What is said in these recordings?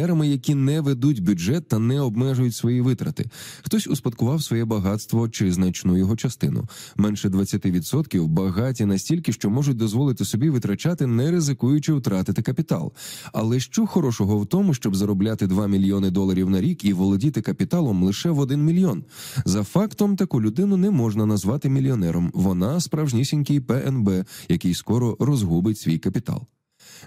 Ерами, які не ведуть бюджет та не обмежують свої витрати. Хтось успадкував своє багатство чи значну його частину. Менше 20% багаті настільки, що можуть дозволити собі витрачати, не ризикуючи втратити капітал. Але що хорошого в тому, щоб заробляти 2 мільйони доларів на рік і володіти капіталом лише в 1 мільйон? За фактом, таку людину не можна назвати мільйонером. Вона справжнісінький ПНБ, який скоро розгубить свій капітал.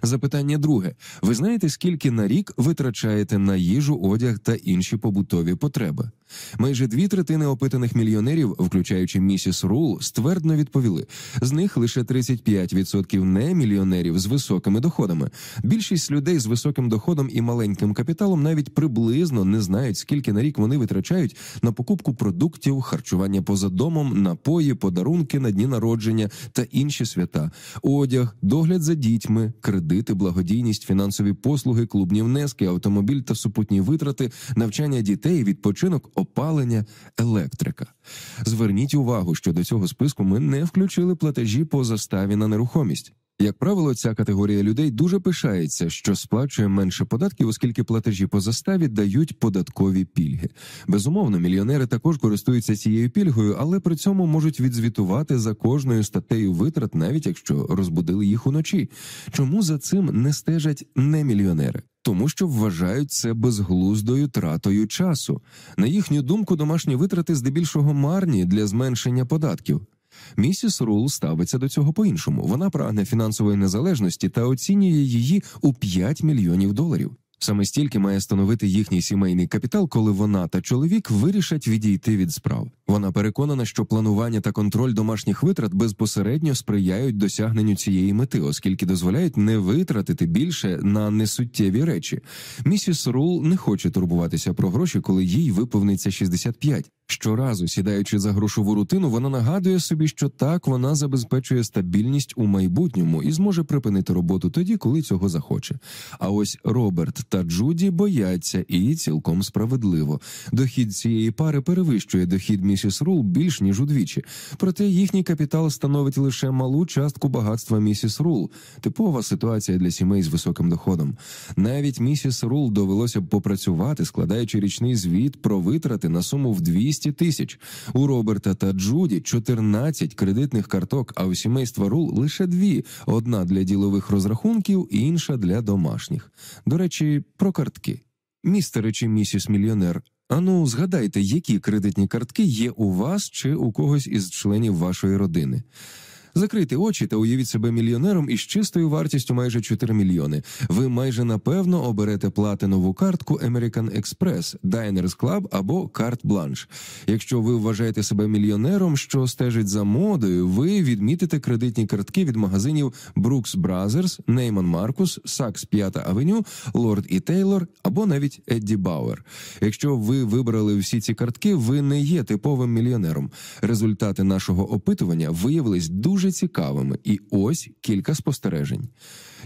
Запитання друге: ви знаєте, скільки на рік витрачаєте на їжу, одяг та інші побутові потреби? Майже дві третини опитаних мільйонерів, включаючи місіс Рул, ствердно відповіли: з них лише 35% не мільйонерів з високими доходами. Більшість людей з високим доходом і маленьким капіталом навіть приблизно не знають, скільки на рік вони витрачають на покупку продуктів, харчування поза домом, напої, подарунки на дні народження та інші свята, одяг, догляд за дітьми, кредити, благодійність, фінансові послуги, клубні внески, автомобіль та супутні витрати, навчання дітей, відпочинок опалення, електрика. Зверніть увагу, що до цього списку ми не включили платежі по заставі на нерухомість. Як правило, ця категорія людей дуже пишається, що сплачує менше податків, оскільки платежі по заставі дають податкові пільги. Безумовно, мільйонери також користуються цією пільгою, але при цьому можуть відзвітувати за кожною статтею витрат, навіть якщо розбудили їх уночі. Чому за цим не стежать не мільйонери? Тому що вважають це безглуздою тратою часу. На їхню думку, домашні витрати здебільшого марні для зменшення податків. Місіс Рул ставиться до цього по-іншому. Вона прагне фінансової незалежності та оцінює її у 5 мільйонів доларів. Саме стільки має становити їхній сімейний капітал, коли вона та чоловік вирішать відійти від справ. Вона переконана, що планування та контроль домашніх витрат безпосередньо сприяють досягненню цієї мети, оскільки дозволяють не витратити більше на несуттєві речі. Місіс Рул не хоче турбуватися про гроші, коли їй виповниться 65. Щоразу, сідаючи за грошову рутину, вона нагадує собі, що так вона забезпечує стабільність у майбутньому і зможе припинити роботу тоді, коли цього захоче. А ось Роберт та Джуді бояться і цілком справедливо. Дохід цієї пари перевищує дохід місіс Рул більш ніж удвічі. Проте їхній капітал становить лише малу частку багатства місіс Рул. Типова ситуація для сімей з високим доходом. Навіть місіс Рул довелося б попрацювати, складаючи річний звіт про витрати на суму в 200 тисяч. У Роберта та Джуді 14 кредитних карток, а у сімейства Рул лише дві: одна для ділових розрахунків, інша для домашніх. До речі, про картки. Містере чи місіс мільйонер. Ану, згадайте, які кредитні картки є у вас чи у когось із членів вашої родини. Закрийте очі та уявіть себе мільйонером із чистою вартістю майже 4 мільйони. Ви майже напевно оберете платинову картку American Express, Diners Club або Carte Blanche. Якщо ви вважаєте себе мільйонером, що стежить за модою, ви відмітите кредитні картки від магазинів Brooks Brothers, Neiman Marcus, Saks 5 Avenue, Lord і Taylor або навіть Eddie Bauer. Якщо ви вибрали всі ці картки, ви не є типовим мільйонером. Результати нашого опитування виявились дуже цікавими, і ось кілька спостережень.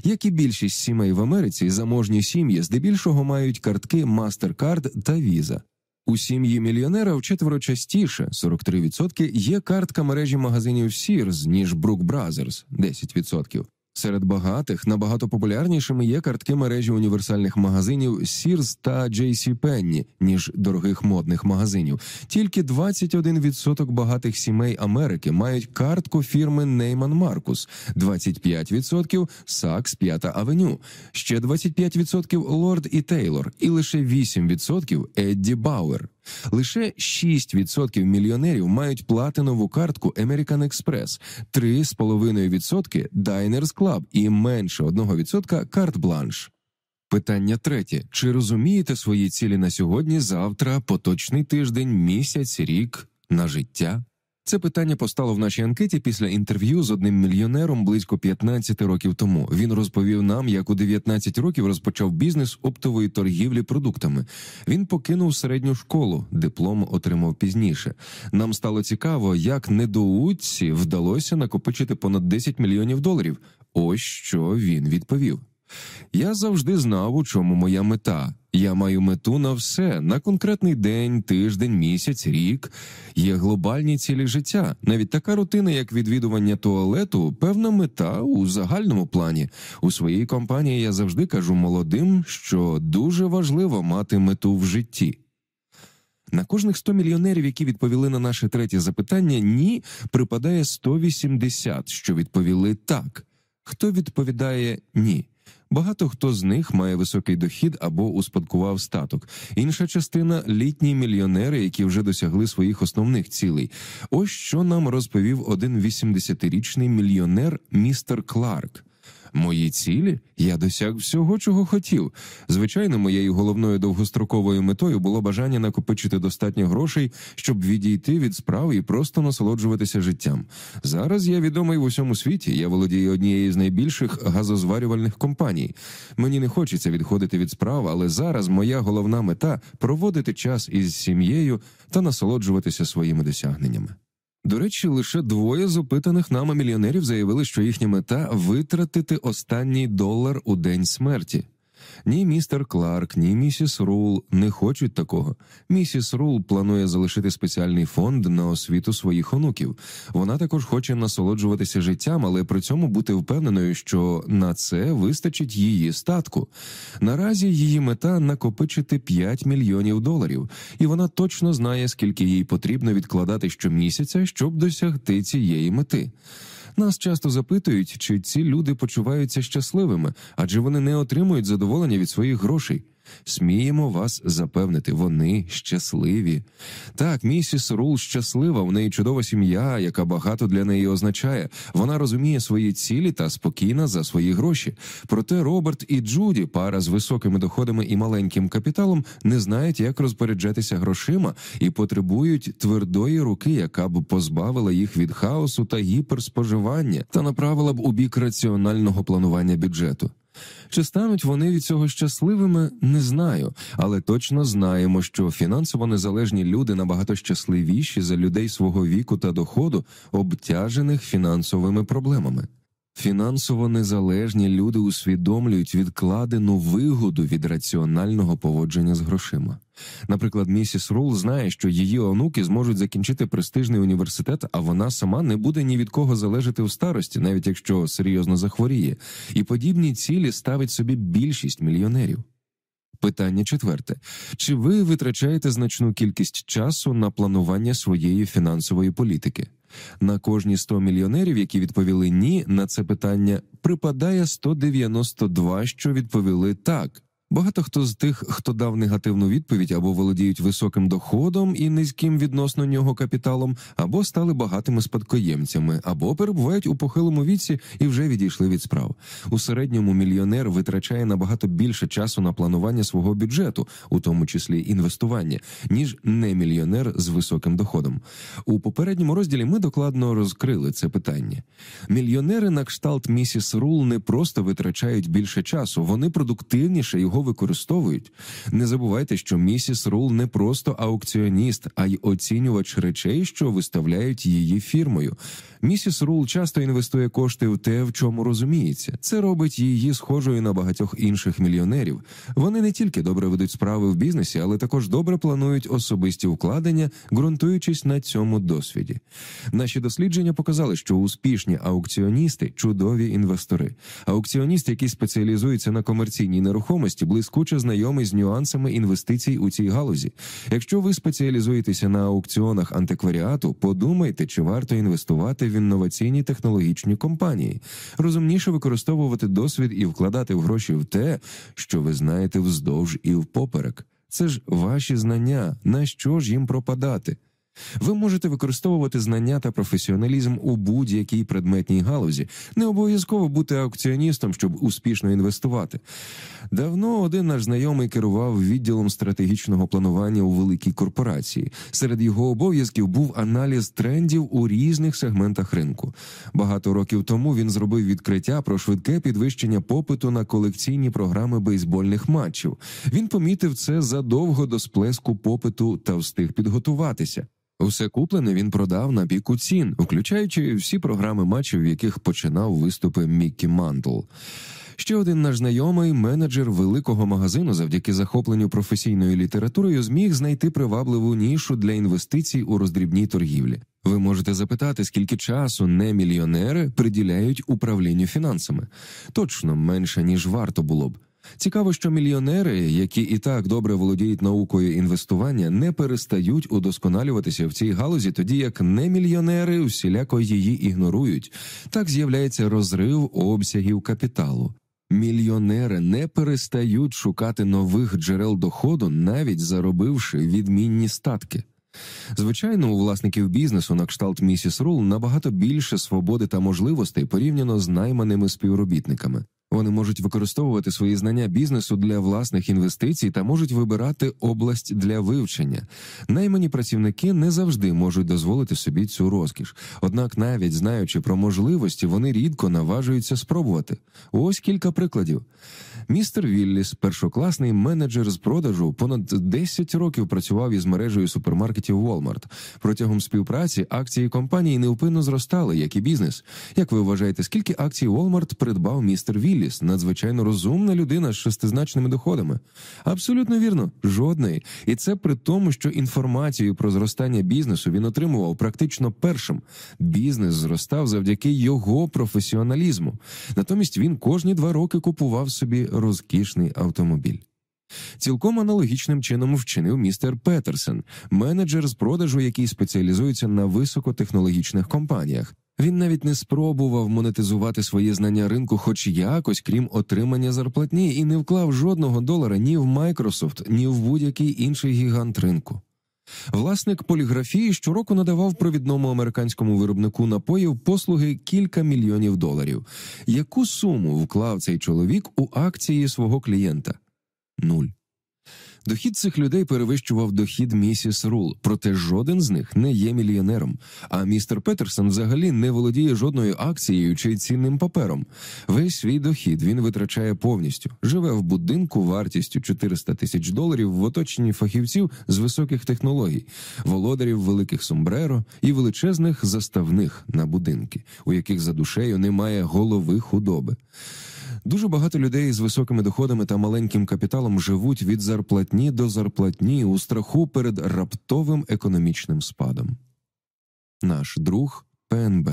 Як і більшість сімей в Америці, заможні сім'ї здебільшого мають картки MasterCard та Visa. У сім'ї мільйонера вчетверо частіше 43%, є картка мережі магазинів Sears, ніж Brook Brothers – 10%. Серед багатих набагато популярнішими є картки мережі універсальних магазинів Sears та JCPenney, ніж дорогих модних магазинів. Тільки 21% багатих сімей Америки мають картку фірми Neiman Marcus, 25% Saks 5 Avenue, ще 25% Lord і Taylor, і лише 8% Eddie Bauer. Лише 6% мільйонерів мають платинову картку American Express, 3,5% Diners Club і менше 1% Карт Бланш. Питання третє: чи розумієте свої цілі на сьогодні, завтра, поточний тиждень, місяць, рік на життя? Це питання постало в нашій анкеті після інтерв'ю з одним мільйонером близько 15 років тому. Він розповів нам, як у 19 років розпочав бізнес оптової торгівлі продуктами. Він покинув середню школу, диплом отримав пізніше. Нам стало цікаво, як недоутці вдалося накопичити понад 10 мільйонів доларів. Ось що він відповів. Я завжди знав, у чому моя мета. Я маю мету на все, на конкретний день, тиждень, місяць, рік. Є глобальні цілі життя. Навіть така рутина, як відвідування туалету, певна мета у загальному плані. У своїй компанії я завжди кажу молодим, що дуже важливо мати мету в житті. На кожних 100 мільйонерів, які відповіли на наше третє запитання, ні, припадає 180, що відповіли так. Хто відповідає ні? Багато хто з них має високий дохід або успадкував статок. Інша частина літні мільйонери, які вже досягли своїх основних цілей. Ось що нам розповів один 80-річний мільйонер містер Кларк. Мої цілі я досяг всього, чого хотів. Звичайно, моєю головною довгостроковою метою було бажання накопичити достатньо грошей, щоб відійти від справи і просто насолоджуватися життям. Зараз я відомий в усьому світі. Я володію однією з найбільших газозварювальних компаній. Мені не хочеться відходити від справ, але зараз моя головна мета проводити час із сім'єю та насолоджуватися своїми досягненнями. До речі, лише двоє з опитаних нами мільйонерів заявили, що їхня мета витратити останній долар у день смерті. Ні, містер Кларк, ні місіс Рул не хочуть такого. Місіс Рул планує залишити спеціальний фонд на освіту своїх онуків. Вона також хоче насолоджуватися життям, але при цьому бути впевненою, що на це вистачить її статку. Наразі її мета накопичити 5 мільйонів доларів, і вона точно знає, скільки їй потрібно відкладати щомісяця, щоб досягти цієї мети. Нас часто запитують, чи ці люди почуваються щасливими, адже вони не отримують задоволення від своїх грошей. Сміємо вас запевнити, вони щасливі. Так, місіс Рул щаслива, в неї чудова сім'я, яка багато для неї означає. Вона розуміє свої цілі та спокійна за свої гроші. Проте Роберт і Джуді, пара з високими доходами і маленьким капіталом, не знають, як розпоряджатися грошима і потребують твердої руки, яка б позбавила їх від хаосу та гіперспоживання та направила б у бік раціонального планування бюджету. Чи стануть вони від цього щасливими, не знаю, але точно знаємо, що фінансово незалежні люди набагато щасливіші за людей свого віку та доходу, обтяжених фінансовими проблемами. Фінансово незалежні люди усвідомлюють відкладену вигоду від раціонального поводження з грошима. Наприклад, місіс Рул знає, що її онуки зможуть закінчити престижний університет, а вона сама не буде ні від кого залежати у старості, навіть якщо серйозно захворіє, і подібні цілі ставить собі більшість мільйонерів. Питання четверте: чи ви витрачаєте значну кількість часу на планування своєї фінансової політики? На кожні 100 мільйонерів, які відповіли ні на це питання, припадає 192, що відповіли так. Багато хто з тих, хто дав негативну відповідь або володіють високим доходом і низьким відносно нього капіталом, або стали багатими спадкоємцями, або перебувають у похилому віці і вже відійшли від справ. У середньому мільйонер витрачає набагато більше часу на планування свого бюджету, у тому числі інвестування, ніж не мільйонер з високим доходом. У попередньому розділі ми докладно розкрили це питання. Мільйонери на кшталт місіс Рул не просто витрачають більше часу, вони продуктивніше його його використовують. Не забувайте, що місіс Рул не просто аукціоніст, а й оцінювач речей, що виставляють її фірмою. Місіс Рул часто інвестує кошти в те, в чому розуміється. Це робить її схожою на багатьох інших мільйонерів. Вони не тільки добре ведуть справи в бізнесі, але також добре планують особисті вкладення, ґрунтуючись на цьому досвіді. Наші дослідження показали, що успішні аукціоністи чудові інвестори. Аукціоніст, який спеціалізується на комерційній нерухомості, блискуче знайомий з нюансами інвестицій у цій галузі. Якщо ви спеціалізуєтеся на аукціонах антикваріату, подумайте, чи варто інвестувати в інноваційні технологічні компанії, розумніше використовувати досвід і вкладати в гроші в те, що ви знаєте вздовж і впоперек. Це ж ваші знання, на що ж їм пропадати? Ви можете використовувати знання та професіоналізм у будь-якій предметній галузі, не обов'язково бути аукціоністом, щоб успішно інвестувати. Давно один наш знайомий керував відділом стратегічного планування у великій корпорації. Серед його обов'язків був аналіз трендів у різних сегментах ринку. Багато років тому він зробив відкриття про швидке підвищення попиту на колекційні програми бейсбольних матчів. Він помітив це задовго до сплеску попиту та встиг підготуватися. Усе куплене він продав на піку цін, включаючи всі програми матчів, в яких починав виступи Міккі Мантл. Ще один наш знайомий менеджер великого магазину, завдяки захопленню професійною літературою, зміг знайти привабливу нішу для інвестицій у роздрібній торгівлі. Ви можете запитати, скільки часу не мільйонери приділяють управлінню фінансами. Точно менше ніж варто було б. Цікаво, що мільйонери, які і так добре володіють наукою інвестування, не перестають удосконалюватися в цій галузі, тоді як немільйонери всіляко її ігнорують. Так з'являється розрив обсягів капіталу. Мільйонери не перестають шукати нових джерел доходу, навіть заробивши відмінні статки. Звичайно, у власників бізнесу на кшталт місіс Рул набагато більше свободи та можливостей порівняно з найманими співробітниками. Вони можуть використовувати свої знання бізнесу для власних інвестицій та можуть вибирати область для вивчення. Наймані працівники не завжди можуть дозволити собі цю розкіш. Однак, навіть знаючи про можливості, вони рідко наважуються спробувати. Ось кілька прикладів. Містер Вілліс, першокласний менеджер з продажу, понад 10 років працював із мережею супермаркетів Walmart. Протягом співпраці акції компанії невпинно зростали, як і бізнес. Як ви вважаєте, скільки акцій Walmart придбав містер Вілліс? Надзвичайно розумна людина з шестизначними доходами? Абсолютно вірно, жодної. І це при тому, що інформацію про зростання бізнесу він отримував практично першим. Бізнес зростав завдяки його професіоналізму. Натомість він кожні два роки купував собі розкішний автомобіль. Цілком аналогічним чином вчинив містер Петерсен, менеджер з продажу, який спеціалізується на високотехнологічних компаніях. Він навіть не спробував монетизувати свої знання ринку, хоч якось, крім отримання зарплатні, і не вклав жодного долара ні в Microsoft, ні в будь-який інший гігант ринку. Власник поліграфії щороку надавав провідному американському виробнику напоїв послуги кілька мільйонів доларів. Яку суму вклав цей чоловік у акції свого клієнта? Нуль. Дохід цих людей перевищував дохід місіс Рул, проте жоден з них не є мільйонером. А містер Петерсон взагалі не володіє жодною акцією чи цінним папером. Весь свій дохід він витрачає повністю, живе в будинку вартістю 400 тисяч доларів в оточенні фахівців з високих технологій, володарів великих сомбреро і величезних заставних на будинки, у яких за душею немає голови худоби. Дуже багато людей з високими доходами та маленьким капіталом живуть від зарплатні до зарплатні у страху перед раптовим економічним спадом. Наш друг ПНБ.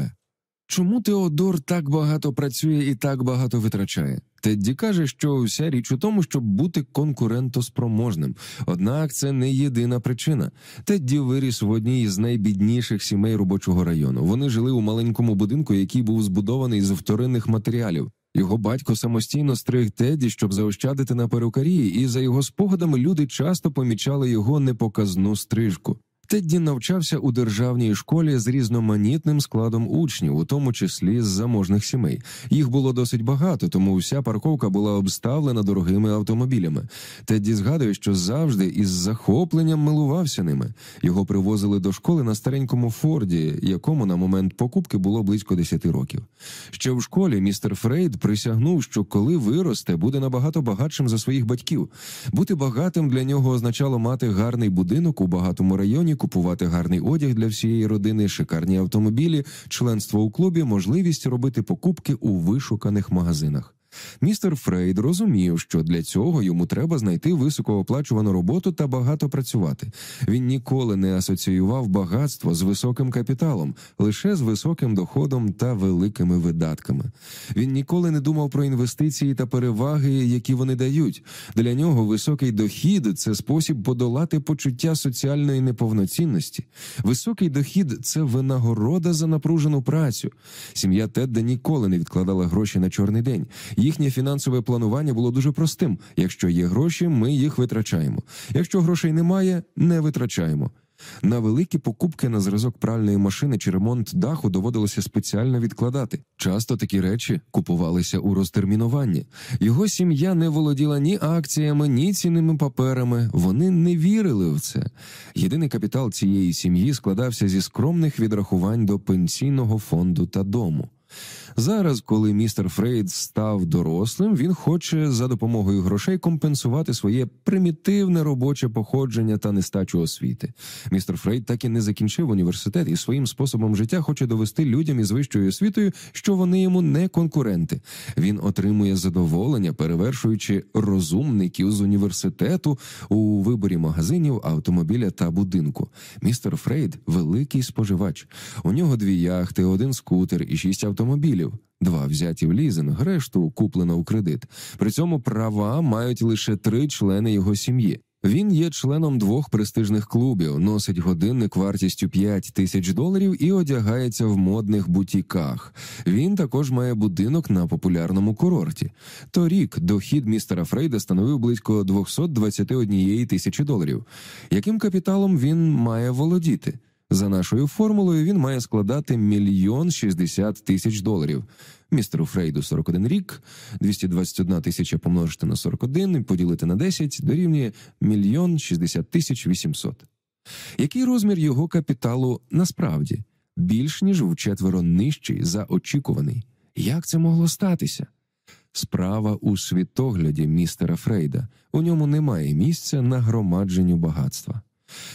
Чому Теодор так багато працює і так багато витрачає? Тедді каже, що вся річ у тому, щоб бути конкурентоспроможним. Однак це не єдина причина. Тедді виріс в одній із найбідніших сімей робочого району. Вони жили у маленькому будинку, який був збудований з вторинних матеріалів. Його батько самостійно стриг Теді, щоб заощадити на перукарії, і за його спогадами люди часто помічали його непоказну стрижку. Тедді навчався у державній школі з різноманітним складом учнів, у тому числі з заможних сімей. Їх було досить багато, тому вся парковка була обставлена дорогими автомобілями. Тедді згадує, що завжди із захопленням милувався ними. Його привозили до школи на старенькому Форді, якому на момент покупки було близько 10 років. Ще в школі містер Фрейд присягнув, що коли виросте, буде набагато багатшим за своїх батьків. Бути багатим для нього означало мати гарний будинок у багатому районі купувати гарний одяг для всієї родини, шикарні автомобілі, членство у клубі, можливість робити покупки у вишуканих магазинах. Містер Фрейд розумів, що для цього йому треба знайти високооплачувану роботу та багато працювати. Він ніколи не асоціював багатство з високим капіталом, лише з високим доходом та великими видатками. Він ніколи не думав про інвестиції та переваги, які вони дають. Для нього високий дохід це спосіб подолати почуття соціальної неповноцінності. Високий дохід це винагорода за напружену працю. Сім'я Тедда ніколи не відкладала гроші на чорний день. Їхнє фінансове планування було дуже простим: якщо є гроші, ми їх витрачаємо. Якщо грошей немає, не витрачаємо. На великі покупки на зразок пральної машини чи ремонт даху доводилося спеціально відкладати. Часто такі речі купувалися у розтермінуванні. Його сім'я не володіла ні акціями, ні цінними паперами. Вони не вірили в це. Єдиний капітал цієї сім'ї складався зі скромних відрахувань до пенсійного фонду та дому. Зараз, коли містер Фрейд став дорослим, він хоче за допомогою грошей компенсувати своє примітивне робоче походження та нестачу освіти. Містер Фрейд так і не закінчив університет і своїм способом життя хоче довести людям із вищою освітою, що вони йому не конкуренти. Він отримує задоволення, перевершуючи розумників з університету у виборі магазинів, автомобіля та будинку. Містер Фрейд великий споживач. У нього дві яхти, один скутер і шість автомобілів. Два взяті в лізинг, решту куплено у кредит. При цьому права мають лише три члени його сім'ї. Він є членом двох престижних клубів, носить годинник вартістю 5 тисяч доларів і одягається в модних бутіках. Він також має будинок на популярному курорті. Торік дохід містера Фрейда становив близько 221 тисячі доларів. Яким капіталом він має володіти? За нашою формулою він має складати мільйон шістдесят тисяч доларів. Містеру Фрейду 41 рік, 221 тисяча помножити на 41 і поділити на 10 дорівнює мільйон шістдесят тисяч вісімсот. Який розмір його капіталу насправді більш ніж вчетверо нижчий за очікуваний? Як це могло статися? Справа у світогляді містера Фрейда. У ньому немає місця нагромадженню багатства.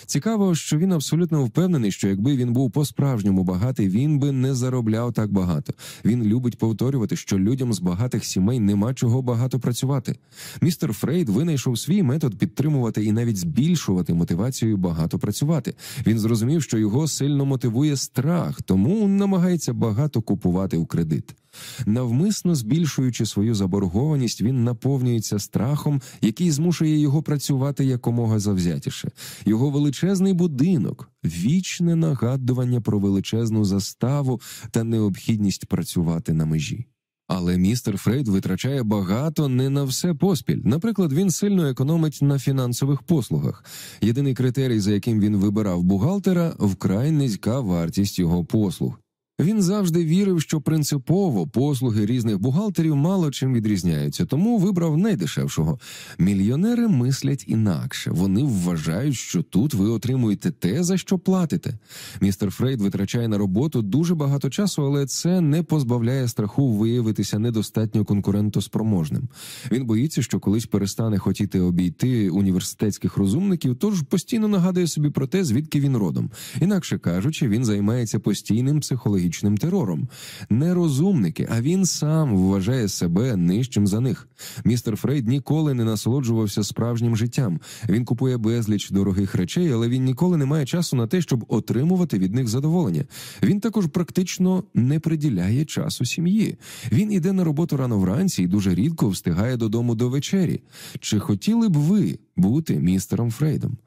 Цікаво, що він абсолютно впевнений, що якби він був по-справжньому багатий, він би не заробляв так багато. Він любить повторювати, що людям з багатих сімей нема чого багато працювати. Містер Фрейд винайшов свій метод підтримувати і навіть збільшувати мотивацію багато працювати. Він зрозумів, що його сильно мотивує страх, тому намагається багато купувати в кредит. Навмисно збільшуючи свою заборгованість, він наповнюється страхом, який змушує його працювати якомога завзятіше. Його величезний будинок, вічне нагадування про величезну заставу та необхідність працювати на межі. Але містер Фрейд витрачає багато не на все поспіль. Наприклад, він сильно економить на фінансових послугах. Єдиний критерій, за яким він вибирав бухгалтера, вкрай низька вартість його послуг. Він завжди вірив, що принципово послуги різних бухгалтерів мало чим відрізняються, тому вибрав найдешевшого. Мільйонери мислять інакше. Вони вважають, що тут ви отримуєте те, за що платите. Містер Фрейд витрачає на роботу дуже багато часу, але це не позбавляє страху виявитися недостатньо конкурентоспроможним. Він боїться, що колись перестане хотіти обійти університетських розумників, тож постійно нагадує собі про те, звідки він родом. Інакше кажучи, він займається постійним психологічним психологічним терором. Не розумники, а він сам вважає себе нижчим за них. Містер Фрейд ніколи не насолоджувався справжнім життям. Він купує безліч дорогих речей, але він ніколи не має часу на те, щоб отримувати від них задоволення. Він також практично не приділяє часу сім'ї. Він іде на роботу рано вранці і дуже рідко встигає додому до вечері. Чи хотіли б ви бути містером Фрейдом?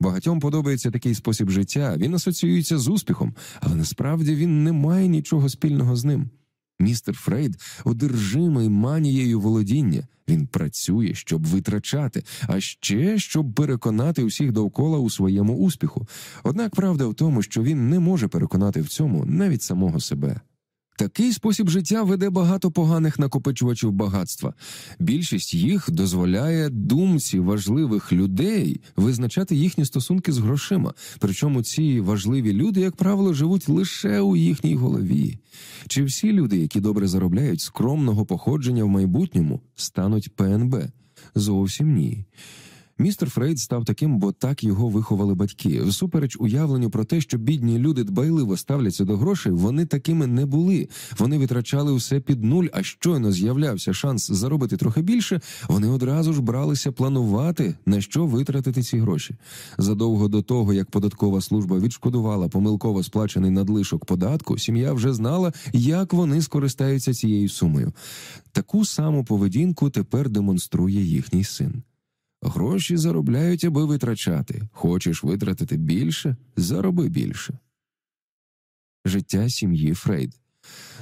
Багатьом подобається такий спосіб життя, він асоціюється з успіхом, але насправді він не має нічого спільного з ним. Містер Фрейд одержимий манією володіння. Він працює, щоб витрачати, а ще щоб переконати усіх довкола у своєму успіху. Однак правда в тому, що він не може переконати в цьому навіть самого себе. Такий спосіб життя веде багато поганих накопичувачів багатства. Більшість їх дозволяє думці важливих людей визначати їхні стосунки з грошима. Причому ці важливі люди, як правило, живуть лише у їхній голові. Чи всі люди, які добре заробляють скромного походження в майбутньому, стануть ПНБ? Зовсім ні. Містер Фрейд став таким, бо так його виховали батьки. Всупереч уявленню про те, що бідні люди дбайливо ставляться до грошей, вони такими не були. Вони витрачали все під нуль, а щойно з'являвся шанс заробити трохи більше. Вони одразу ж бралися планувати на що витратити ці гроші. Задовго до того, як податкова служба відшкодувала помилково сплачений надлишок податку, сім'я вже знала, як вони скористаються цією сумою. Таку саму поведінку тепер демонструє їхній син. Гроші заробляють, аби витрачати. Хочеш витратити більше? Зароби більше. Життя сім'ї Фрейд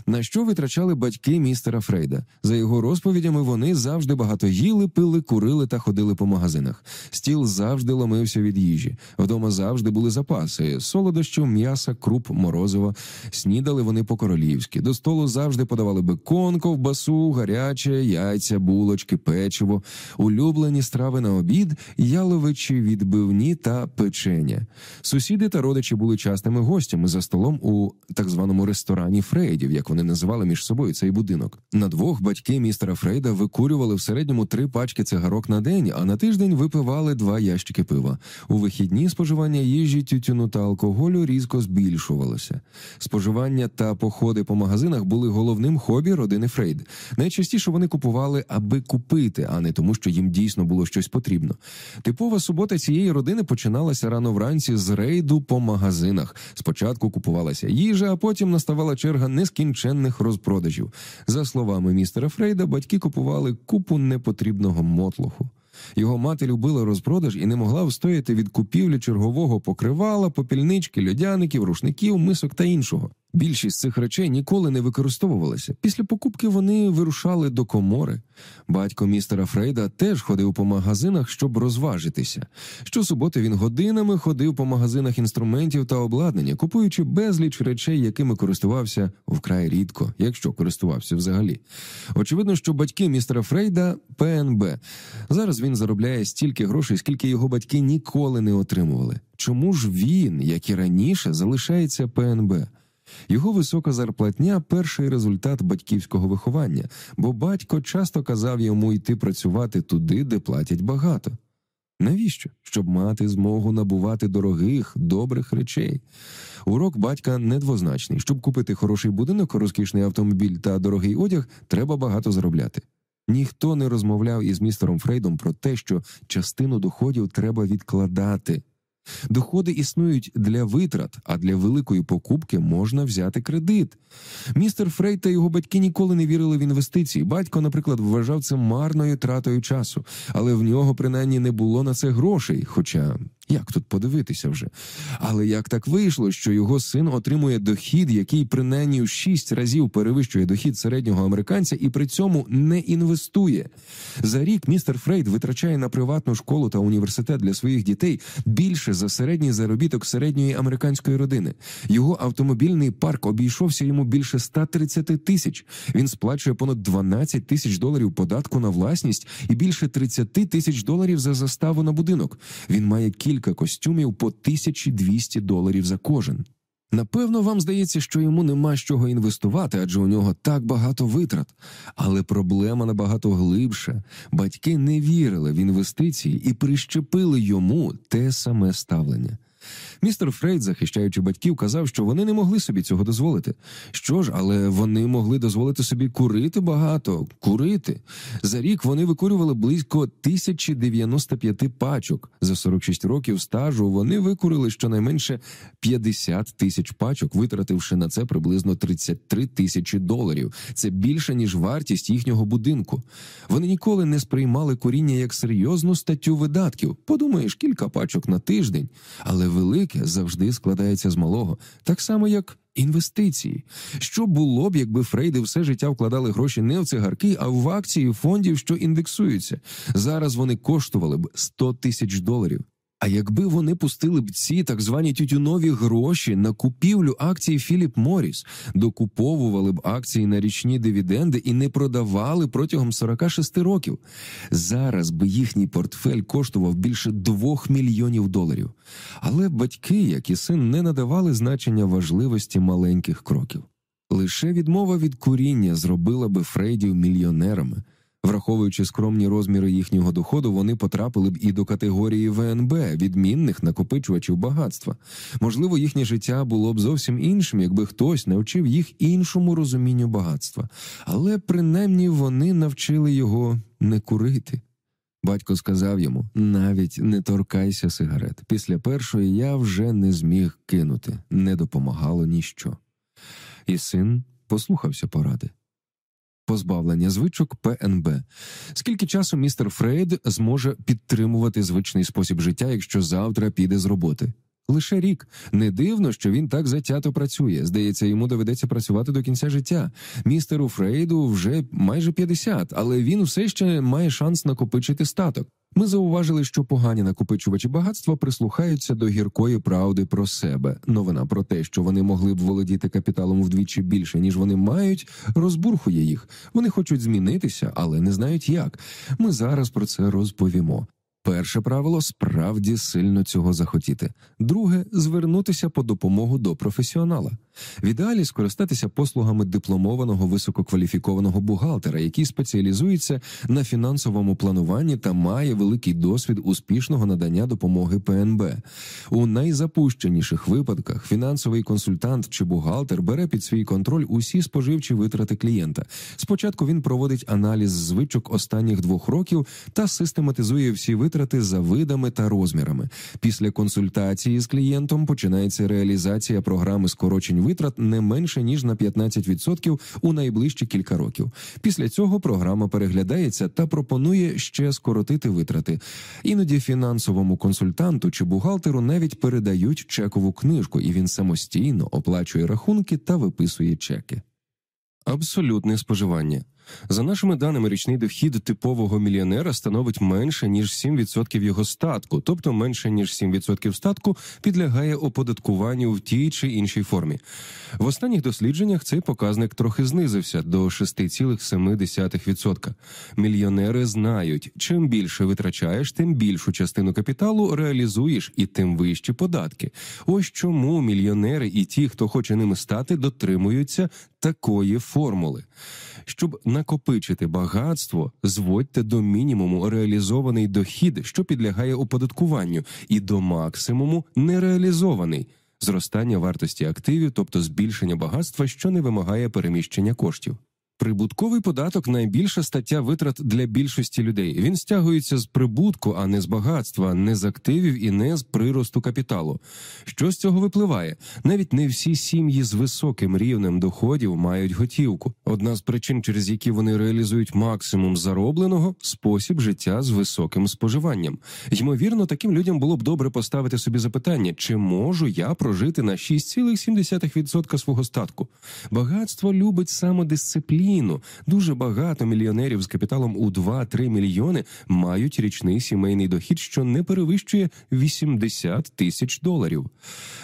на що витрачали батьки містера Фрейда. За його розповідями, вони завжди багато їли, пили, курили та ходили по магазинах. Стіл завжди ломився від їжі. Вдома завжди були запаси: солодощів, м'яса, круп, морозиво. Снідали вони по-королівськи. До столу завжди подавали бекон, ковбасу, гаряче, яйця, булочки, печиво, улюблені страви на обід, яловичі, відбивні та печення. Сусіди та родичі були частими гостями за столом у так званому ресторані Фрейд Фрейдів, як вони називали між собою цей будинок. На двох батьки містера Фрейда викурювали в середньому три пачки цигарок на день, а на тиждень випивали два ящики пива. У вихідні споживання їжі, тютюну та алкоголю різко збільшувалося. Споживання та походи по магазинах були головним хобі родини Фрейд. Найчастіше вони купували, аби купити, а не тому, що їм дійсно було щось потрібно. Типова субота цієї родини починалася рано вранці з рейду по магазинах. Спочатку купувалася їжа, а потім наставала черга нескінченних розпродажів. За словами містера Фрейда, батьки купували купу непотрібного мотлоху. Його мати любила розпродаж і не могла встояти від купівлі чергового покривала, попільнички, льодяників, рушників, мисок та іншого. Більшість цих речей ніколи не використовувалися. Після покупки вони вирушали до комори. Батько містера Фрейда теж ходив по магазинах, щоб розважитися. Щосуботи він годинами ходив по магазинах інструментів та обладнання, купуючи безліч речей, якими користувався вкрай рідко, якщо користувався взагалі. Очевидно, що батьки містера Фрейда ПНБ. Зараз він заробляє стільки грошей, скільки його батьки ніколи не отримували. Чому ж він, як і раніше, залишається ПНБ? Його висока зарплатня перший результат батьківського виховання, бо батько часто казав йому йти працювати туди, де платять багато. Навіщо? Щоб мати змогу набувати дорогих, добрих речей. Урок батька недвозначний. Щоб купити хороший будинок, розкішний автомобіль та дорогий одяг, треба багато заробляти. Ніхто не розмовляв із містером Фрейдом про те, що частину доходів треба відкладати. Доходи існують для витрат, а для великої покупки можна взяти кредит. Містер Фрей та його батьки ніколи не вірили в інвестиції. Батько, наприклад, вважав це марною тратою часу, але в нього принаймні не було на це грошей. Хоча як тут подивитися вже? Але як так вийшло, що його син отримує дохід, який принаймні в шість разів перевищує дохід середнього американця, і при цьому не інвестує? За рік містер Фрейд витрачає на приватну школу та університет для своїх дітей більше за середній заробіток середньої американської родини. Його автомобільний парк обійшовся йому більше 130 тисяч. Він сплачує понад 12 тисяч доларів податку на власність і більше 30 тисяч доларів за заставу на будинок. Він має кілька костюмів по 1200 доларів за кожен. Напевно, вам здається, що йому нема з чого інвестувати, адже у нього так багато витрат. Але проблема набагато глибша. Батьки не вірили в інвестиції і прищепили йому те саме ставлення. Містер Фрейд, захищаючи батьків, казав, що вони не могли собі цього дозволити. Що ж, але вони могли дозволити собі курити багато, курити. За рік вони викурювали близько 1095 пачок. За 46 років стажу вони викурили щонайменше 50 тисяч пачок, витративши на це приблизно 33 тисячі доларів. Це більше ніж вартість їхнього будинку. Вони ніколи не сприймали куріння як серйозну статтю видатків. Подумаєш, кілька пачок на тиждень, але велике завжди складається з малого, так само як інвестиції. Що було б, якби Фрейди все життя вкладали гроші не в цигарки, а в акції фондів, що індексуються. Зараз вони коштували б 100 тисяч доларів. А якби вони пустили б ці так звані тютюнові гроші на купівлю акцій Філіп Моріс, докуповували б акції на річні дивіденди і не продавали протягом 46 років, зараз би їхній портфель коштував більше 2 мільйонів доларів. Але батьки, як і син, не надавали значення важливості маленьких кроків. Лише відмова від куріння зробила би Фрейдів мільйонерами. Враховуючи скромні розміри їхнього доходу, вони потрапили б і до категорії ВНБ відмінних накопичувачів багатства. Можливо, їхнє життя було б зовсім іншим, якби хтось навчив їх іншому розумінню багатства, але принаймні вони навчили його не курити. Батько сказав йому: навіть не торкайся сигарет. Після першої я вже не зміг кинути, не допомагало ніщо. І син послухався поради позбавлення звичок ПНБ. Скільки часу містер Фрейд зможе підтримувати звичний спосіб життя, якщо завтра піде з роботи? Лише рік не дивно, що він так затято працює. Здається, йому доведеться працювати до кінця життя. Містеру Фрейду вже майже 50, але він все ще має шанс накопичити статок. Ми зауважили, що погані накопичувачі багатства прислухаються до гіркої правди про себе. Новина про те, що вони могли б володіти капіталом вдвічі більше, ніж вони мають, розбурхує їх. Вони хочуть змінитися, але не знають як. Ми зараз про це розповімо. Перше правило справді сильно цього захотіти. Друге звернутися по допомогу до професіонала. В ідеалі скористатися послугами дипломованого висококваліфікованого бухгалтера, який спеціалізується на фінансовому плануванні та має великий досвід успішного надання допомоги ПНБ. У найзапущеніших випадках фінансовий консультант чи бухгалтер бере під свій контроль усі споживчі витрати клієнта. Спочатку він проводить аналіз звичок останніх двох років та систематизує всі витрати за видами та розмірами. Після консультації з клієнтом починається реалізація програми скорочень витрат не менше ніж на 15% у найближчі кілька років. Після цього програма переглядається та пропонує ще скоротити витрати. Іноді фінансовому консультанту чи бухгалтеру навіть передають чекову книжку, і він самостійно оплачує рахунки та виписує чеки. Абсолютне споживання. За нашими даними, річний дохід типового мільйонера становить менше ніж 7% його статку, тобто менше ніж 7% статку підлягає оподаткуванню в тій чи іншій формі. В останніх дослідженнях цей показник трохи знизився до 6,7%. Мільйонери знають, чим більше витрачаєш, тим більшу частину капіталу реалізуєш і тим вищі податки. Ось чому мільйонери і ті, хто хоче ними стати, дотримуються такої формули. Щоб накопичити багатство, зводьте до мінімуму реалізований дохід, що підлягає оподаткуванню, і до максимуму нереалізований зростання вартості активів, тобто збільшення багатства, що не вимагає переміщення коштів. Прибутковий податок найбільша стаття витрат для більшості людей. Він стягується з прибутку, а не з багатства, не з активів і не з приросту капіталу. Що з цього випливає? Навіть не всі сім'ї з високим рівнем доходів мають готівку. Одна з причин, через які вони реалізують максимум заробленого спосіб життя з високим споживанням. Ймовірно, таким людям було б добре поставити собі запитання, чи можу я прожити на 6,7% свого статку. Багатство любить самодисципліну країну. Дуже багато мільйонерів з капіталом у 2-3 мільйони мають річний сімейний дохід, що не перевищує 80 тисяч доларів.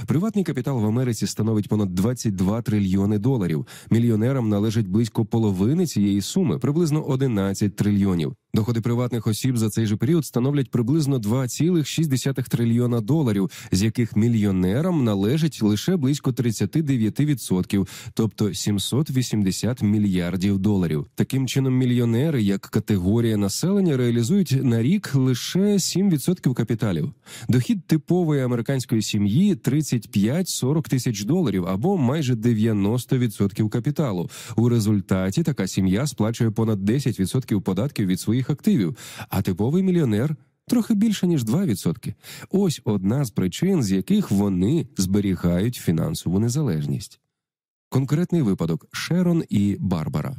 Приватний капітал в Америці становить понад 22 трильйони доларів. Мільйонерам належить близько половини цієї суми, приблизно 11 трильйонів. Доходи приватних осіб за цей же період становлять приблизно 2,6 трильйона доларів, з яких мільйонерам належить лише близько 39%, тобто 780 мільярдів доларів. Таким чином, мільйонери як категорія населення реалізують на рік лише 7% капіталів. Дохід типової американської сім'ї 35-40 тисяч доларів або майже 90% капіталу. У результаті така сім'я сплачує понад 10% податків від своїх своїх активів, а типовий мільйонер трохи більше ніж 2%. Ось одна з причин, з яких вони зберігають фінансову незалежність. Конкретний випадок Шерон і Барбара.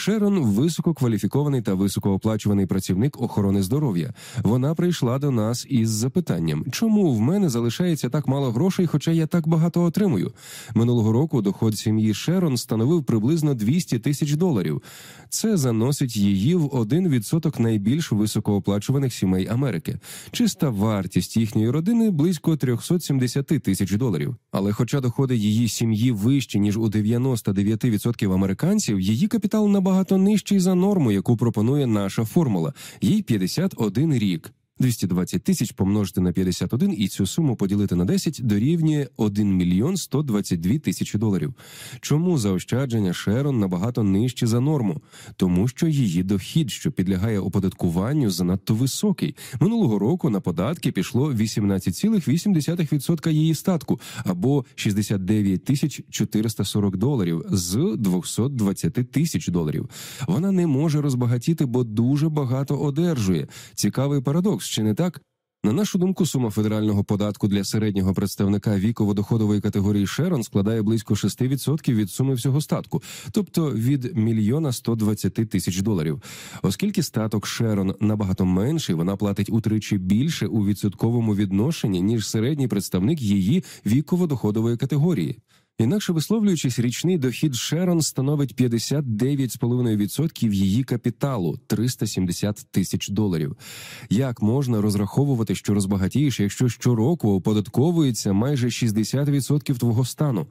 Шерон висококваліфікований та високооплачуваний працівник охорони здоров'я. Вона прийшла до нас із запитанням, чому в мене залишається так мало грошей, хоча я так багато отримую. Минулого року доход сім'ї Шерон становив приблизно 200 тисяч доларів. Це заносить її в 1% найбільш високооплачуваних сімей Америки. Чиста вартість їхньої родини близько 370 тисяч доларів. Але, хоча доходи її сім'ї вищі ніж у 99% американців, її капітал набагато набагато нижчий за норму, яку пропонує наша формула. Їй 51 рік. 220 тисяч помножити на 51 і цю суму поділити на 10 дорівнює 1 мільйон 122 тисячі доларів. Чому заощадження Шерон набагато нижчі за норму? Тому що її дохід, що підлягає оподаткуванню, занадто високий. Минулого року на податки пішло 18,8% її статку або 69 тисяч 440 доларів з 220 тисяч доларів. Вона не може розбагатіти, бо дуже багато одержує. Цікавий парадокс чи не так? На нашу думку, сума федерального податку для середнього представника віково-доходової категорії Шерон складає близько 6% від суми всього статку, тобто від мільйона 120 тисяч доларів. Оскільки статок Шерон набагато менший, вона платить утричі більше у відсотковому відношенні ніж середній представник її віково-доходової категорії. Інакше висловлюючись, річний дохід Шерон становить 59,5% її капіталу 370 тисяч доларів. Як можна розраховувати, що розбагатієш, якщо щороку оподатковується майже 60% твого стану?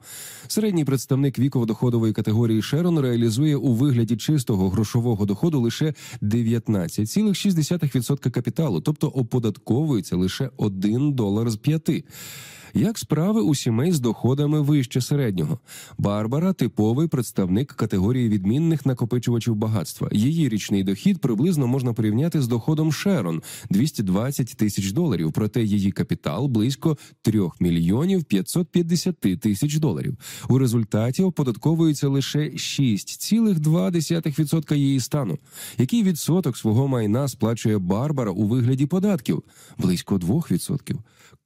Середній представник віково-доходової категорії Шерон реалізує у вигляді чистого грошового доходу лише 19,6% капіталу, тобто оподатковується лише 1 долар з 5. Як справи у сімей з доходами вище середнього? Барбара типовий представник категорії відмінних накопичувачів багатства. Її річний дохід приблизно можна порівняти з доходом Шерон 220 тисяч доларів. Проте її капітал близько 3 мільйонів 550 тисяч доларів. У результаті оподатковується лише 6,2% її стану. Який відсоток свого майна сплачує Барбара у вигляді податків? Близько 2%.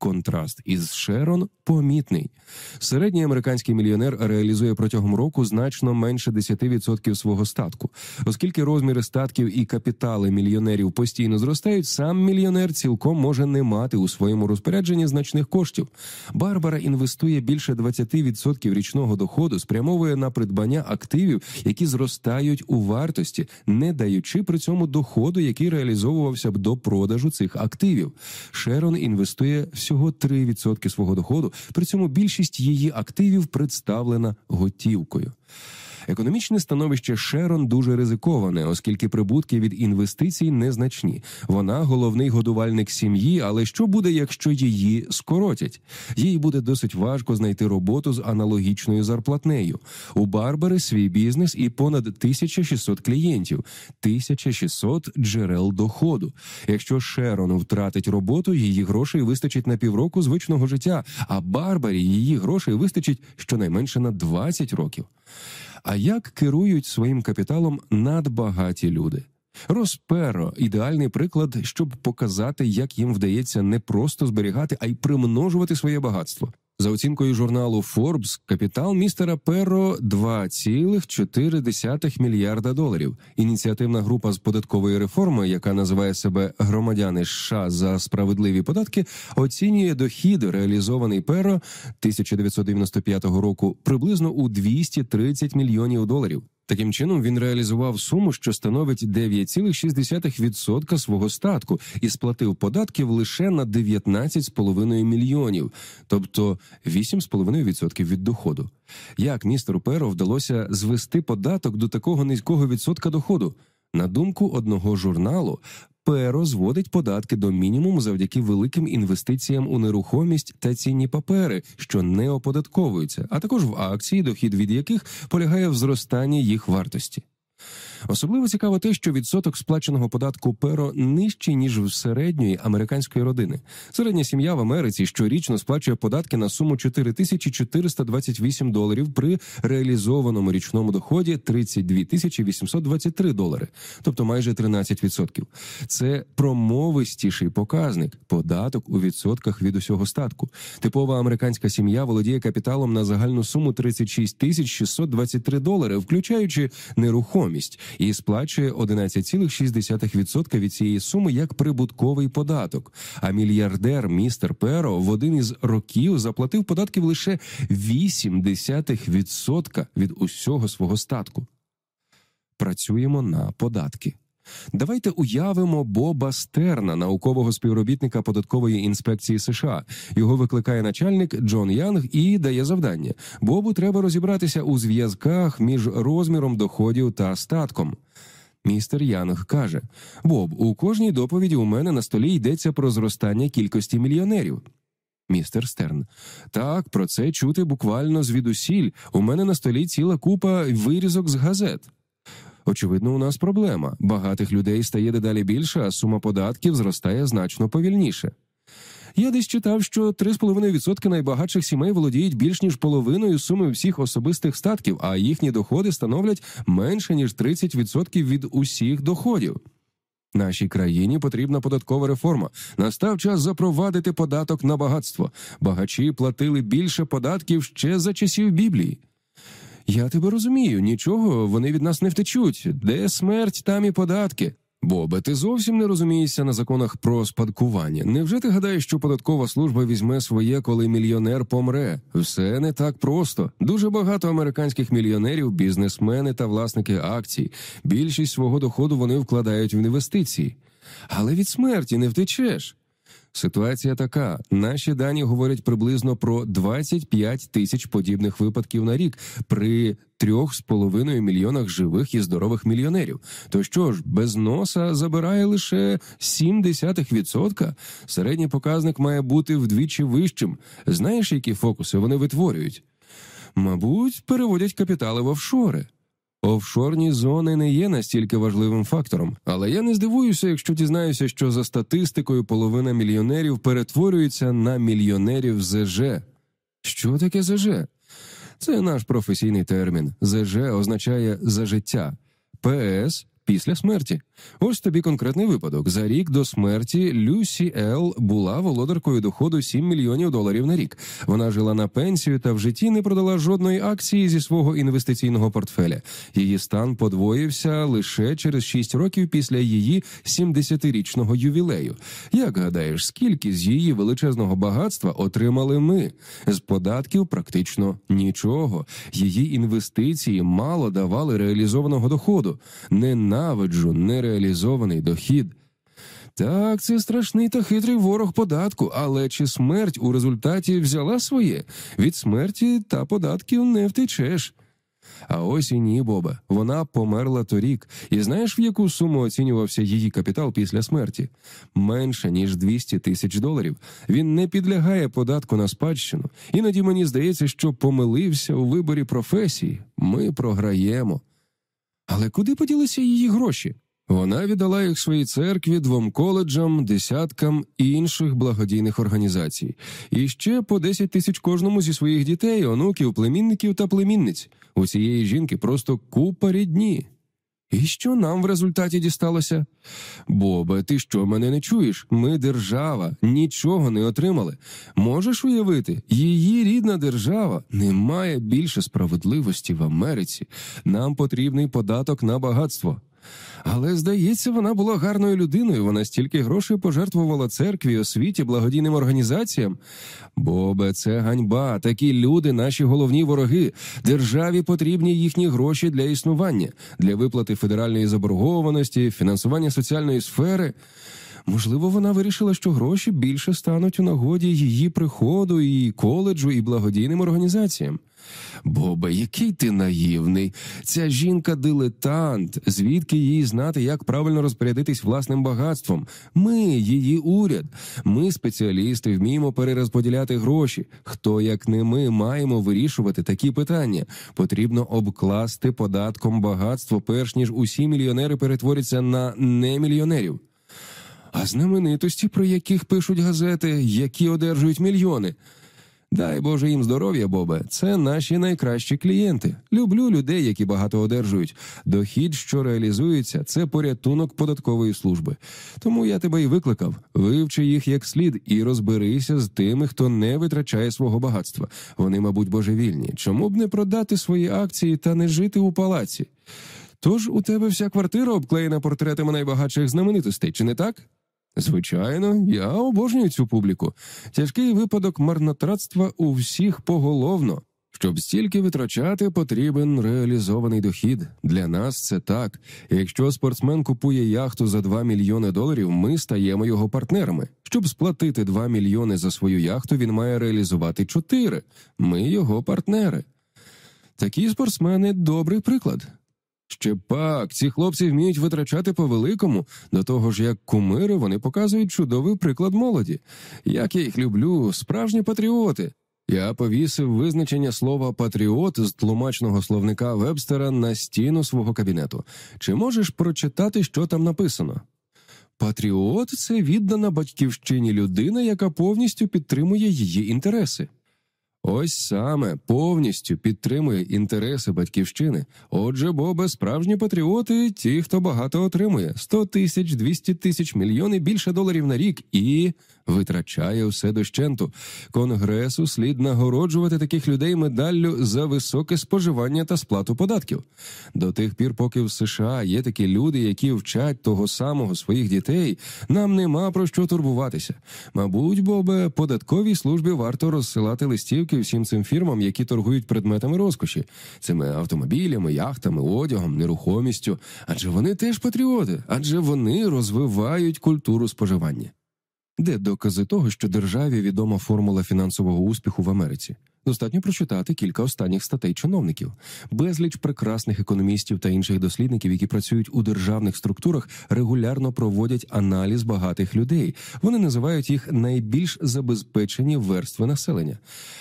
Контраст із Шерон помітний. Середній американський мільйонер реалізує протягом року значно менше 10% свого статку, оскільки розміри статків і капітали мільйонерів постійно зростають. Сам мільйонер цілком може не мати у своєму розпорядженні значних коштів. Барбара інвестує більше 20% річного доходу, спрямовує на придбання активів, які зростають у вартості, не даючи при цьому доходу, який реалізовувався б до продажу цих активів. Шерон інвестує всього 3% свого доходу. При цьому більшість її активів представлена готівкою. Економічне становище Шерон дуже ризиковане, оскільки прибутки від інвестицій незначні. Вона головний годувальник сім'ї, але що буде, якщо її скоротять? Їй буде досить важко знайти роботу з аналогічною зарплатнею. У Барбари свій бізнес і понад 1600 клієнтів, 1600 джерел доходу. Якщо Шерон втратить роботу, її грошей вистачить на півроку звичного життя, а Барбарі її грошей вистачить щонайменше на 20 років. А як керують своїм капіталом надбагаті люди? Росперо ідеальний приклад, щоб показати, як їм вдається не просто зберігати, а й примножувати своє багатство. За оцінкою журналу Forbes, капітал містера Перро 2,4 мільярда доларів. Ініціативна група з податкової реформи, яка називає себе громадяни США за справедливі податки, оцінює дохід, реалізований Перро 1995 року, приблизно у 230 мільйонів доларів. Таким чином він реалізував суму, що становить 9,6% свого статку, і сплатив податків лише на 19,5 мільйонів, тобто 8,5% від доходу. Як містеру Перо вдалося звести податок до такого низького відсотка доходу? На думку одного журналу, Перо зводить податки до мінімуму завдяки великим інвестиціям у нерухомість та цінні папери, що не оподатковуються, а також в акції, дохід від яких полягає в зростанні їх вартості. Особливо цікаво те, що відсоток сплаченого податку перо нижчий ніж в середньої американської родини. Середня сім'я в Америці щорічно сплачує податки на суму 4428 доларів при реалізованому річному доході 32 823 долари, тобто майже 13%. Це промовистіший показник податок у відсотках від усього статку. Типова американська сім'я володіє капіталом на загальну суму 36 623 долари, включаючи нерухомість і сплачує 11,6% від цієї суми як прибутковий податок. А мільярдер містер Перо в один із років заплатив податків лише 0,8% від усього свого статку. Працюємо на податки. Давайте уявимо Боба Стерна, наукового співробітника податкової інспекції США. Його викликає начальник Джон Янг і дає завдання. Бобу треба розібратися у зв'язках між розміром доходів та статком. Містер Янг каже: Боб, у кожній доповіді у мене на столі йдеться про зростання кількості мільйонерів. Містер Стерн. Так, про це чути буквально звідусіль. У мене на столі ціла купа вирізок з газет. Очевидно, у нас проблема. Багатих людей стає дедалі більше, а сума податків зростає значно повільніше. Я десь читав, що 3,5% найбагатших сімей володіють більш ніж половиною суми всіх особистих статків, а їхні доходи становлять менше ніж 30% від усіх доходів. Нашій країні потрібна податкова реформа. Настав час запровадити податок на багатство. Багачі платили більше податків ще за часів Біблії. Я тебе розумію, нічого вони від нас не втечуть. Де смерть, там і податки. Бобе, ти зовсім не розумієшся на законах про спадкування. Невже ти гадаєш, що податкова служба візьме своє, коли мільйонер помре? Все не так просто. Дуже багато американських мільйонерів, бізнесмени та власники акцій. Більшість свого доходу вони вкладають в інвестиції. Але від смерті не втечеш. Ситуація така: наші дані говорять приблизно про 25 тисяч подібних випадків на рік при трьох з половиною мільйонах живих і здорових мільйонерів. То що ж, без носа забирає лише 0,7%? Середній показник має бути вдвічі вищим. Знаєш, які фокуси вони витворюють? Мабуть, переводять капітали в офшори. Офшорні зони не є настільки важливим фактором, але я не здивуюся, якщо дізнаюся, що за статистикою половина мільйонерів перетворюється на мільйонерів ЗЖ. Що таке ЗЖ? Це наш професійний термін. ЗЖ означає за життя. ПС після смерті. Ось тобі конкретний випадок. За рік до смерті Люсі Ел була володаркою доходу 7 мільйонів доларів на рік. Вона жила на пенсію та в житті не продала жодної акції зі свого інвестиційного портфеля. Її стан подвоївся лише через 6 років після її 70-річного ювілею. Як гадаєш, скільки з її величезного багатства отримали ми? З податків практично нічого. Її інвестиції мало давали реалізованого доходу. Ненавиджу нереалізований дохід. Так, це страшний та хитрий ворог податку, але чи смерть у результаті взяла своє? Від смерті та податків не втечеш. А ось і ні, Боба. Вона померла торік. І знаєш, в яку суму оцінювався її капітал після смерті? Менше ніж 200 тисяч доларів. Він не підлягає податку на спадщину. Іноді мені здається, що помилився у виборі професії. Ми програємо. Але куди поділися її гроші? Вона віддала їх своїй церкві, двом коледжам, десяткам інших благодійних організацій, і ще по 10 тисяч кожному зі своїх дітей, онуків, племінників та племінниць. У цієї жінки просто купа рідні. І що нам в результаті дісталося? Бобе, ти що мене не чуєш? Ми держава, нічого не отримали. Можеш уявити, її рідна держава не має більше справедливості в Америці. Нам потрібний податок на багатство. Але здається, вона була гарною людиною. Вона стільки грошей пожертвувала церкві, освіті, благодійним організаціям. Бобе, це ганьба. Такі люди, наші головні вороги. Державі потрібні їхні гроші для існування, для виплати федеральної заборгованості, фінансування соціальної сфери. Можливо, вона вирішила, що гроші більше стануть у нагоді її приходу, і коледжу, і благодійним організаціям. Бобе, який ти наївний. Ця жінка дилетант. Звідки їй знати, як правильно розпорядитись власним багатством? Ми, її уряд, ми, спеціалісти, вміємо перерозподіляти гроші. Хто, як не ми, маємо вирішувати такі питання? Потрібно обкласти податком багатство, перш ніж усі мільйонери перетворяться на немільйонерів. А знаменитості, про яких пишуть газети, які одержують мільйони. Дай Боже їм здоров'я, Бобе. Це наші найкращі клієнти. Люблю людей, які багато одержують. Дохід, що реалізується, це порятунок податкової служби. Тому я тебе й викликав. Вивчи їх як слід і розберися з тими, хто не витрачає свого багатства. Вони, мабуть, божевільні. Чому б не продати свої акції та не жити у палаці? Тож у тебе вся квартира обклеєна портретами найбагатших знаменитостей, чи не так? Звичайно, я обожнюю цю публіку. Тяжкий випадок марнотратства у всіх поголовно. Щоб стільки витрачати, потрібен реалізований дохід. Для нас це так. Якщо спортсмен купує яхту за 2 мільйони доларів, ми стаємо його партнерами. Щоб сплатити 2 мільйони за свою яхту, він має реалізувати 4. Ми його партнери. Такі спортсмени добрий приклад. Ще пак, ці хлопці вміють витрачати по великому, до того ж, як кумири, вони показують чудовий приклад молоді. Як я їх люблю, справжні патріоти. Я повісив визначення слова патріот з тлумачного словника Вебстера на стіну свого кабінету. Чи можеш прочитати, що там написано? Патріот це віддана батьківщині людина, яка повністю підтримує її інтереси. Ось саме повністю підтримує інтереси батьківщини. Отже, Бобе, справжні патріоти, ті, хто багато отримує 100 тисяч, 200 тисяч, мільйони більше доларів на рік і витрачає все дощенту. Конгресу слід нагороджувати таких людей медаллю за високе споживання та сплату податків. До тих пір, поки в США є такі люди, які вчать того самого своїх дітей, нам нема про що турбуватися. Мабуть, Бобе, податковій службі варто розсилати листівки всім цим фірмам, які торгують предметами розкоші, цими автомобілями, яхтами, одягом, нерухомістю. Адже вони теж патріоти, адже вони розвивають культуру споживання. Де докази того, що державі відома формула фінансового успіху в Америці? Достатньо прочитати кілька останніх статей чиновників, безліч прекрасних економістів та інших дослідників, які працюють у державних структурах, регулярно проводять аналіз багатих людей. Вони називають їх найбільш забезпечені верстви населення.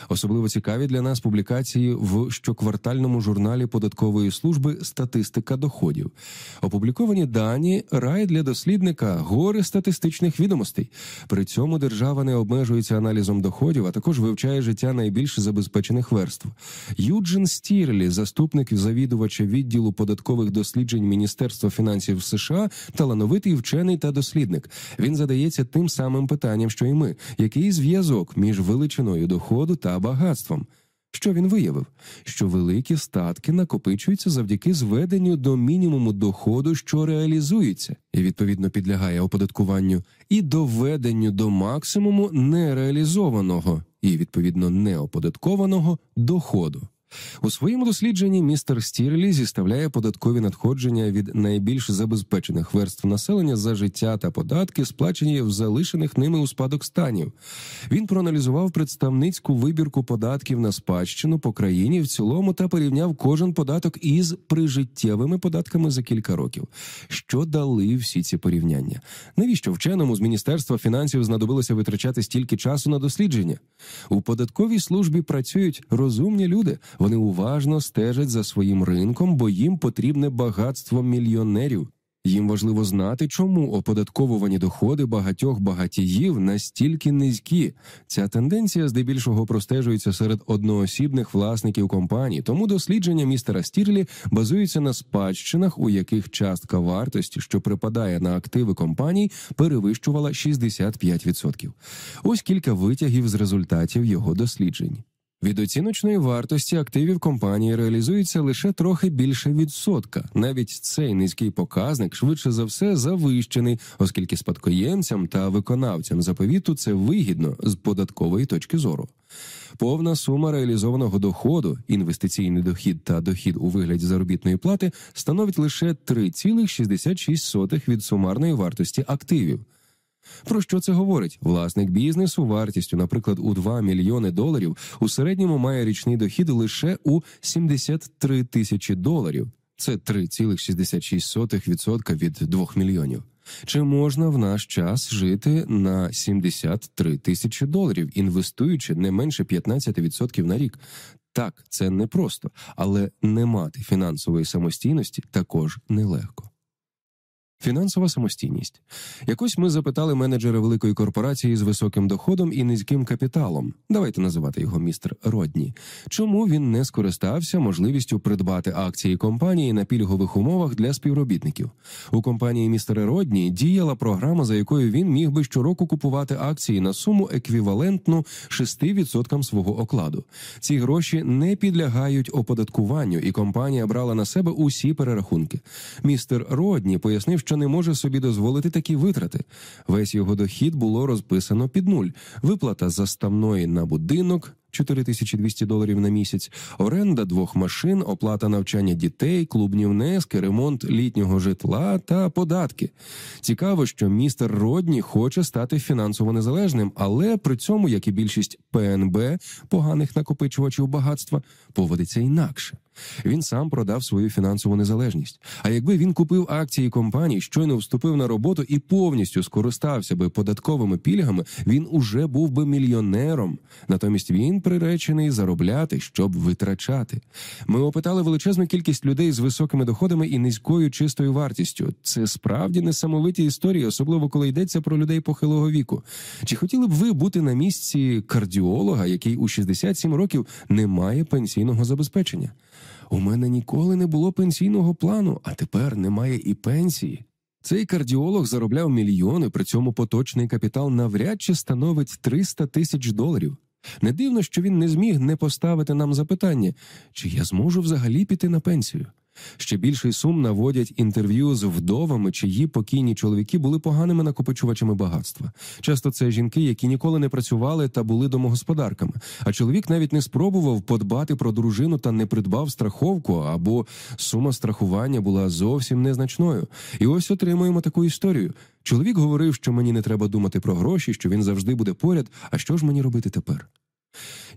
Особливо цікаві для нас публікації в щоквартальному журналі податкової служби Статистика доходів. Опубліковані дані рай для дослідника гори статистичних відомостей. При цьому держава не обмежується аналізом доходів, а також вивчає життя найбільш забезпечених забезпечених верств. Юджин Стірлі, заступник завідувача відділу податкових досліджень Міністерства фінансів США, талановитий вчений та дослідник. Він задається тим самим питанням, що й ми: який зв'язок між величиною доходу та багатством. Що він виявив? Що великі статки накопичуються завдяки зведенню до мінімуму доходу, що реалізується, і відповідно підлягає оподаткуванню, і доведенню до максимуму нереалізованого і відповідно неоподаткованого доходу. У своєму дослідженні містер Стірлі зіставляє податкові надходження від найбільш забезпечених верств населення за життя та податки, сплачені в залишених ними у спадок станів. Він проаналізував представницьку вибірку податків на спадщину по країні в цілому та порівняв кожен податок із прижиттєвими податками за кілька років. Що дали всі ці порівняння? Навіщо вченому з міністерства фінансів знадобилося витрачати стільки часу на дослідження? У податковій службі працюють розумні люди. Вони уважно стежать за своїм ринком, бо їм потрібне багатство мільйонерів. Їм важливо знати, чому оподатковувані доходи багатьох багатіїв настільки низькі. Ця тенденція здебільшого простежується серед одноосібних власників компаній, тому дослідження містера Стірлі базуються на спадщинах, у яких частка вартості, що припадає на активи компаній, перевищувала 65%. Ось кілька витягів з результатів його досліджень. Від оціночної вартості активів компанії реалізується лише трохи більше відсотка. Навіть цей низький показник швидше за все завищений, оскільки спадкоємцям та виконавцям заповіту це вигідно з податкової точки зору. Повна сума реалізованого доходу, інвестиційний дохід та дохід у вигляді заробітної плати становить лише 3,66 від сумарної вартості активів. Про що це говорить? Власник бізнесу вартістю, наприклад, у 2 мільйони доларів у середньому має річний дохід лише у 73 тисячі доларів. Це 3,66% від 2 мільйонів. Чи можна в наш час жити на 73 тисячі доларів, інвестуючи не менше 15% на рік? Так, це непросто, але не мати фінансової самостійності також нелегко. Фінансова самостійність. Якось ми запитали менеджера великої корпорації з високим доходом і низьким капіталом. Давайте називати його містер Родні. Чому він не скористався можливістю придбати акції компанії на пільгових умовах для співробітників? У компанії містера Родні діяла програма, за якою він міг би щороку купувати акції на суму еквівалентну 6% свого окладу. Ці гроші не підлягають оподаткуванню, і компанія брала на себе усі перерахунки. Містер Родні пояснив, що що не може собі дозволити такі витрати. Весь його дохід було розписано під нуль. Виплата заставної на будинок. 4200 доларів на місяць, оренда двох машин, оплата навчання дітей, клубні внески, ремонт літнього житла та податки. Цікаво, що містер Родні хоче стати фінансово незалежним, але при цьому, як і більшість ПНБ поганих накопичувачів багатства, поводиться інакше. Він сам продав свою фінансову незалежність. А якби він купив акції компаній, щойно вступив на роботу і повністю скористався би податковими пільгами, він уже був би мільйонером. Натомість він приречений заробляти, щоб витрачати. Ми опитали величезну кількість людей з високими доходами і низькою чистою вартістю. Це справді несамовиті історії, особливо коли йдеться про людей похилого віку. Чи хотіли б ви бути на місці кардіолога, який у 67 років не має пенсійного забезпечення? У мене ніколи не було пенсійного плану, а тепер немає і пенсії. Цей кардіолог заробляв мільйони, при цьому поточний капітал навряд чи становить 300 тисяч доларів. Не дивно, що він не зміг не поставити нам запитання, чи я зможу взагалі піти на пенсію. Ще більший сум наводять інтерв'ю з вдовами, чиї покійні чоловіки були поганими накопичувачами багатства. Часто це жінки, які ніколи не працювали та були домогосподарками. А чоловік навіть не спробував подбати про дружину та не придбав страховку, або сума страхування була зовсім незначною. І ось отримуємо таку історію. Чоловік говорив, що мені не треба думати про гроші, що він завжди буде поряд. А що ж мені робити тепер?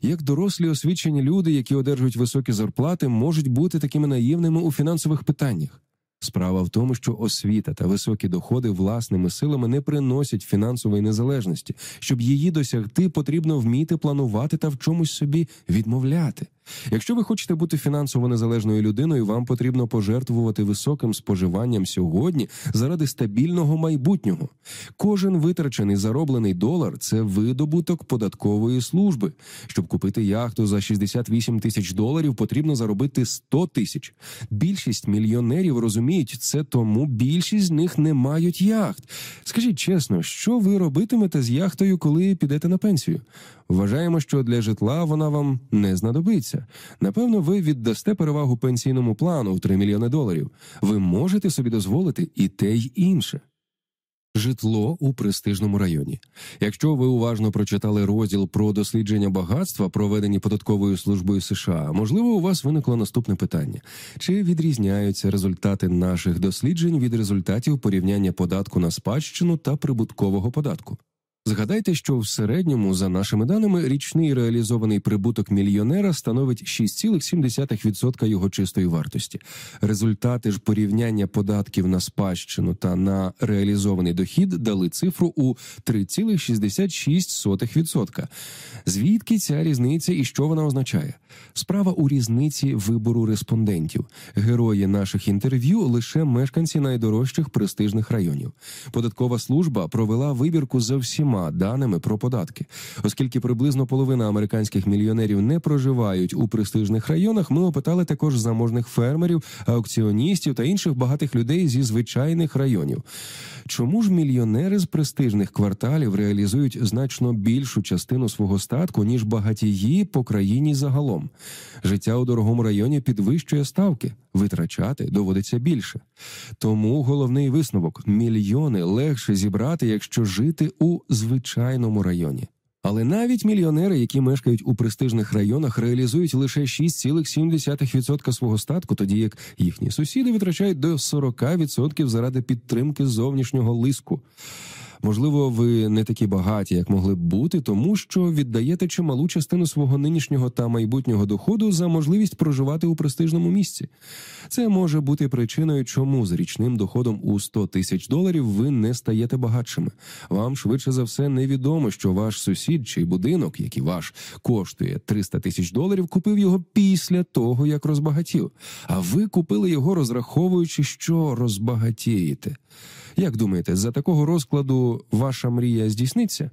Як дорослі освічені люди, які одержують високі зарплати, можуть бути такими наївними у фінансових питаннях? Справа в тому, що освіта та високі доходи власними силами не приносять фінансової незалежності. Щоб її досягти, потрібно вміти планувати та в чомусь собі відмовляти. Якщо ви хочете бути фінансово незалежною людиною, вам потрібно пожертвувати високим споживанням сьогодні заради стабільного майбутнього. Кожен витрачений зароблений долар це видобуток податкової служби. Щоб купити яхту за 68 тисяч доларів, потрібно заробити 100 тисяч. Більшість мільйонерів розуміють це, тому більшість з них не мають яхт. Скажіть чесно, що ви робитимете з яхтою, коли підете на пенсію? Вважаємо, що для житла вона вам не знадобиться. Напевно, ви віддасте перевагу пенсійному плану в 3 мільйони доларів. Ви можете собі дозволити і те й інше. Житло у престижному районі. Якщо ви уважно прочитали розділ про дослідження багатства, проведені податковою службою США, можливо, у вас виникло наступне питання: чи відрізняються результати наших досліджень від результатів порівняння податку на спадщину та прибуткового податку? Згадайте, що в середньому, за нашими даними, річний реалізований прибуток мільйонера становить 6,7% його чистої вартості. Результати ж порівняння податків на спадщину та на реалізований дохід дали цифру у 3,66%. Звідки ця різниця і що вона означає? Справа у різниці вибору респондентів. Герої наших інтерв'ю лише мешканці найдорожчих престижних районів. Податкова служба провела вибірку за всіма даними про податки, оскільки приблизно половина американських мільйонерів не проживають у престижних районах. Ми опитали також заможних фермерів, аукціоністів та інших багатих людей зі звичайних районів. Чому ж мільйонери з престижних кварталів реалізують значно більшу частину свого статку ніж багатії по країні загалом? Життя у дорогому районі підвищує ставки, витрачати доводиться більше. Тому головний висновок мільйони легше зібрати, якщо жити у звичайному районі. Але навіть мільйонери, які мешкають у престижних районах, реалізують лише 6,7% свого статку, тоді як їхні сусіди витрачають до 40% заради підтримки зовнішнього лиску. Можливо, ви не такі багаті, як могли б бути, тому що віддаєте чималу частину свого нинішнього та майбутнього доходу за можливість проживати у престижному місці. Це може бути причиною, чому з річним доходом у 100 тисяч доларів ви не стаєте багатшими. Вам швидше за все невідомо, що ваш сусід чи будинок, який ваш коштує 300 тисяч доларів, купив його після того, як розбагатів. А ви купили його, розраховуючи, що розбагатієте. Як думаєте, за такого розкладу ваша мрія здійсниться?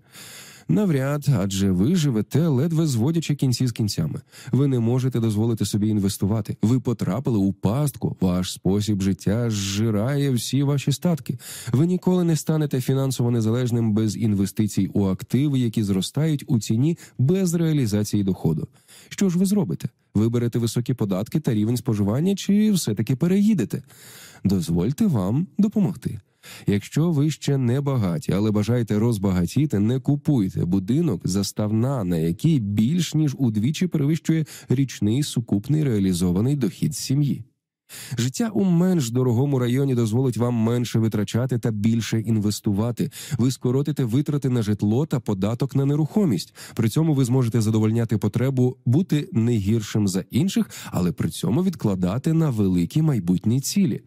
Навряд, адже ви живете, ледве зводячи кінці з кінцями. Ви не можете дозволити собі інвестувати. Ви потрапили у пастку. Ваш спосіб життя зжирає всі ваші статки. Ви ніколи не станете фінансово незалежним без інвестицій у активи, які зростають у ціні без реалізації доходу. Що ж ви зробите? Виберете високі податки та рівень споживання, чи все таки переїдете? Дозвольте вам допомогти. Якщо ви ще не багаті, але бажаєте розбагатіти, не купуйте будинок заставна, на який більш ніж удвічі перевищує річний сукупний реалізований дохід сім'ї. Життя у менш дорогому районі дозволить вам менше витрачати та більше інвестувати. Ви скоротите витрати на житло та податок на нерухомість. При цьому ви зможете задовольняти потребу бути не гіршим за інших, але при цьому відкладати на великі майбутні цілі.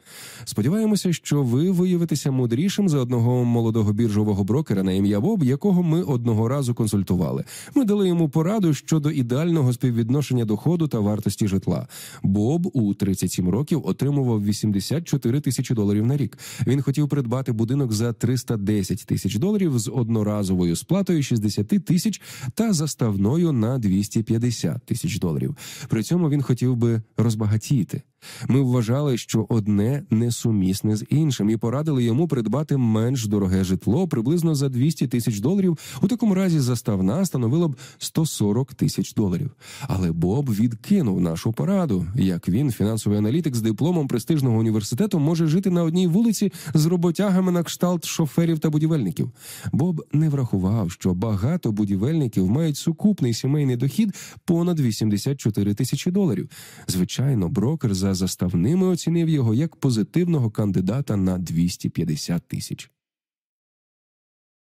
Сподіваємося, що ви виявитеся мудрішим за одного молодого біржового брокера на ім'я Боб, якого ми одного разу консультували. Ми дали йому пораду щодо ідеального співвідношення доходу та вартості житла. Боб у 37 років років отримував 84 тисячі доларів на рік. Він хотів придбати будинок за 310 тисяч доларів з одноразовою сплатою 60 тисяч та заставною на 250 тисяч доларів. При цьому він хотів би розбагатіти. Ми вважали, що одне несумісне з іншим, і порадили йому придбати менш дороге житло приблизно за 200 тисяч доларів. У такому разі заставна становила б 140 тисяч доларів. Але Боб відкинув нашу пораду. Як він, фінансовий аналітик з дипломом престижного університету, може жити на одній вулиці з роботягами на кшталт шоферів та будівельників. Боб не врахував, що багато будівельників мають сукупний сімейний дохід понад 84 тисячі доларів. Звичайно, брокер за заставними оцінив його як позитивного кандидата на 250 тисяч.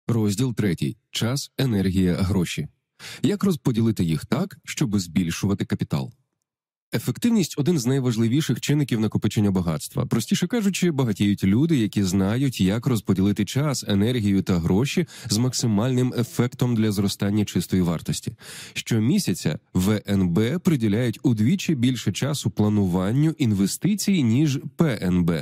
Розділ третій: час, енергія, гроші. Як розподілити їх так, щоб збільшувати капітал? Ефективність один з найважливіших чинників накопичення багатства. Простіше кажучи, багатіють люди, які знають, як розподілити час, енергію та гроші з максимальним ефектом для зростання чистої вартості. Щомісяця ВНБ приділяють удвічі більше часу плануванню інвестицій ніж ПНБ.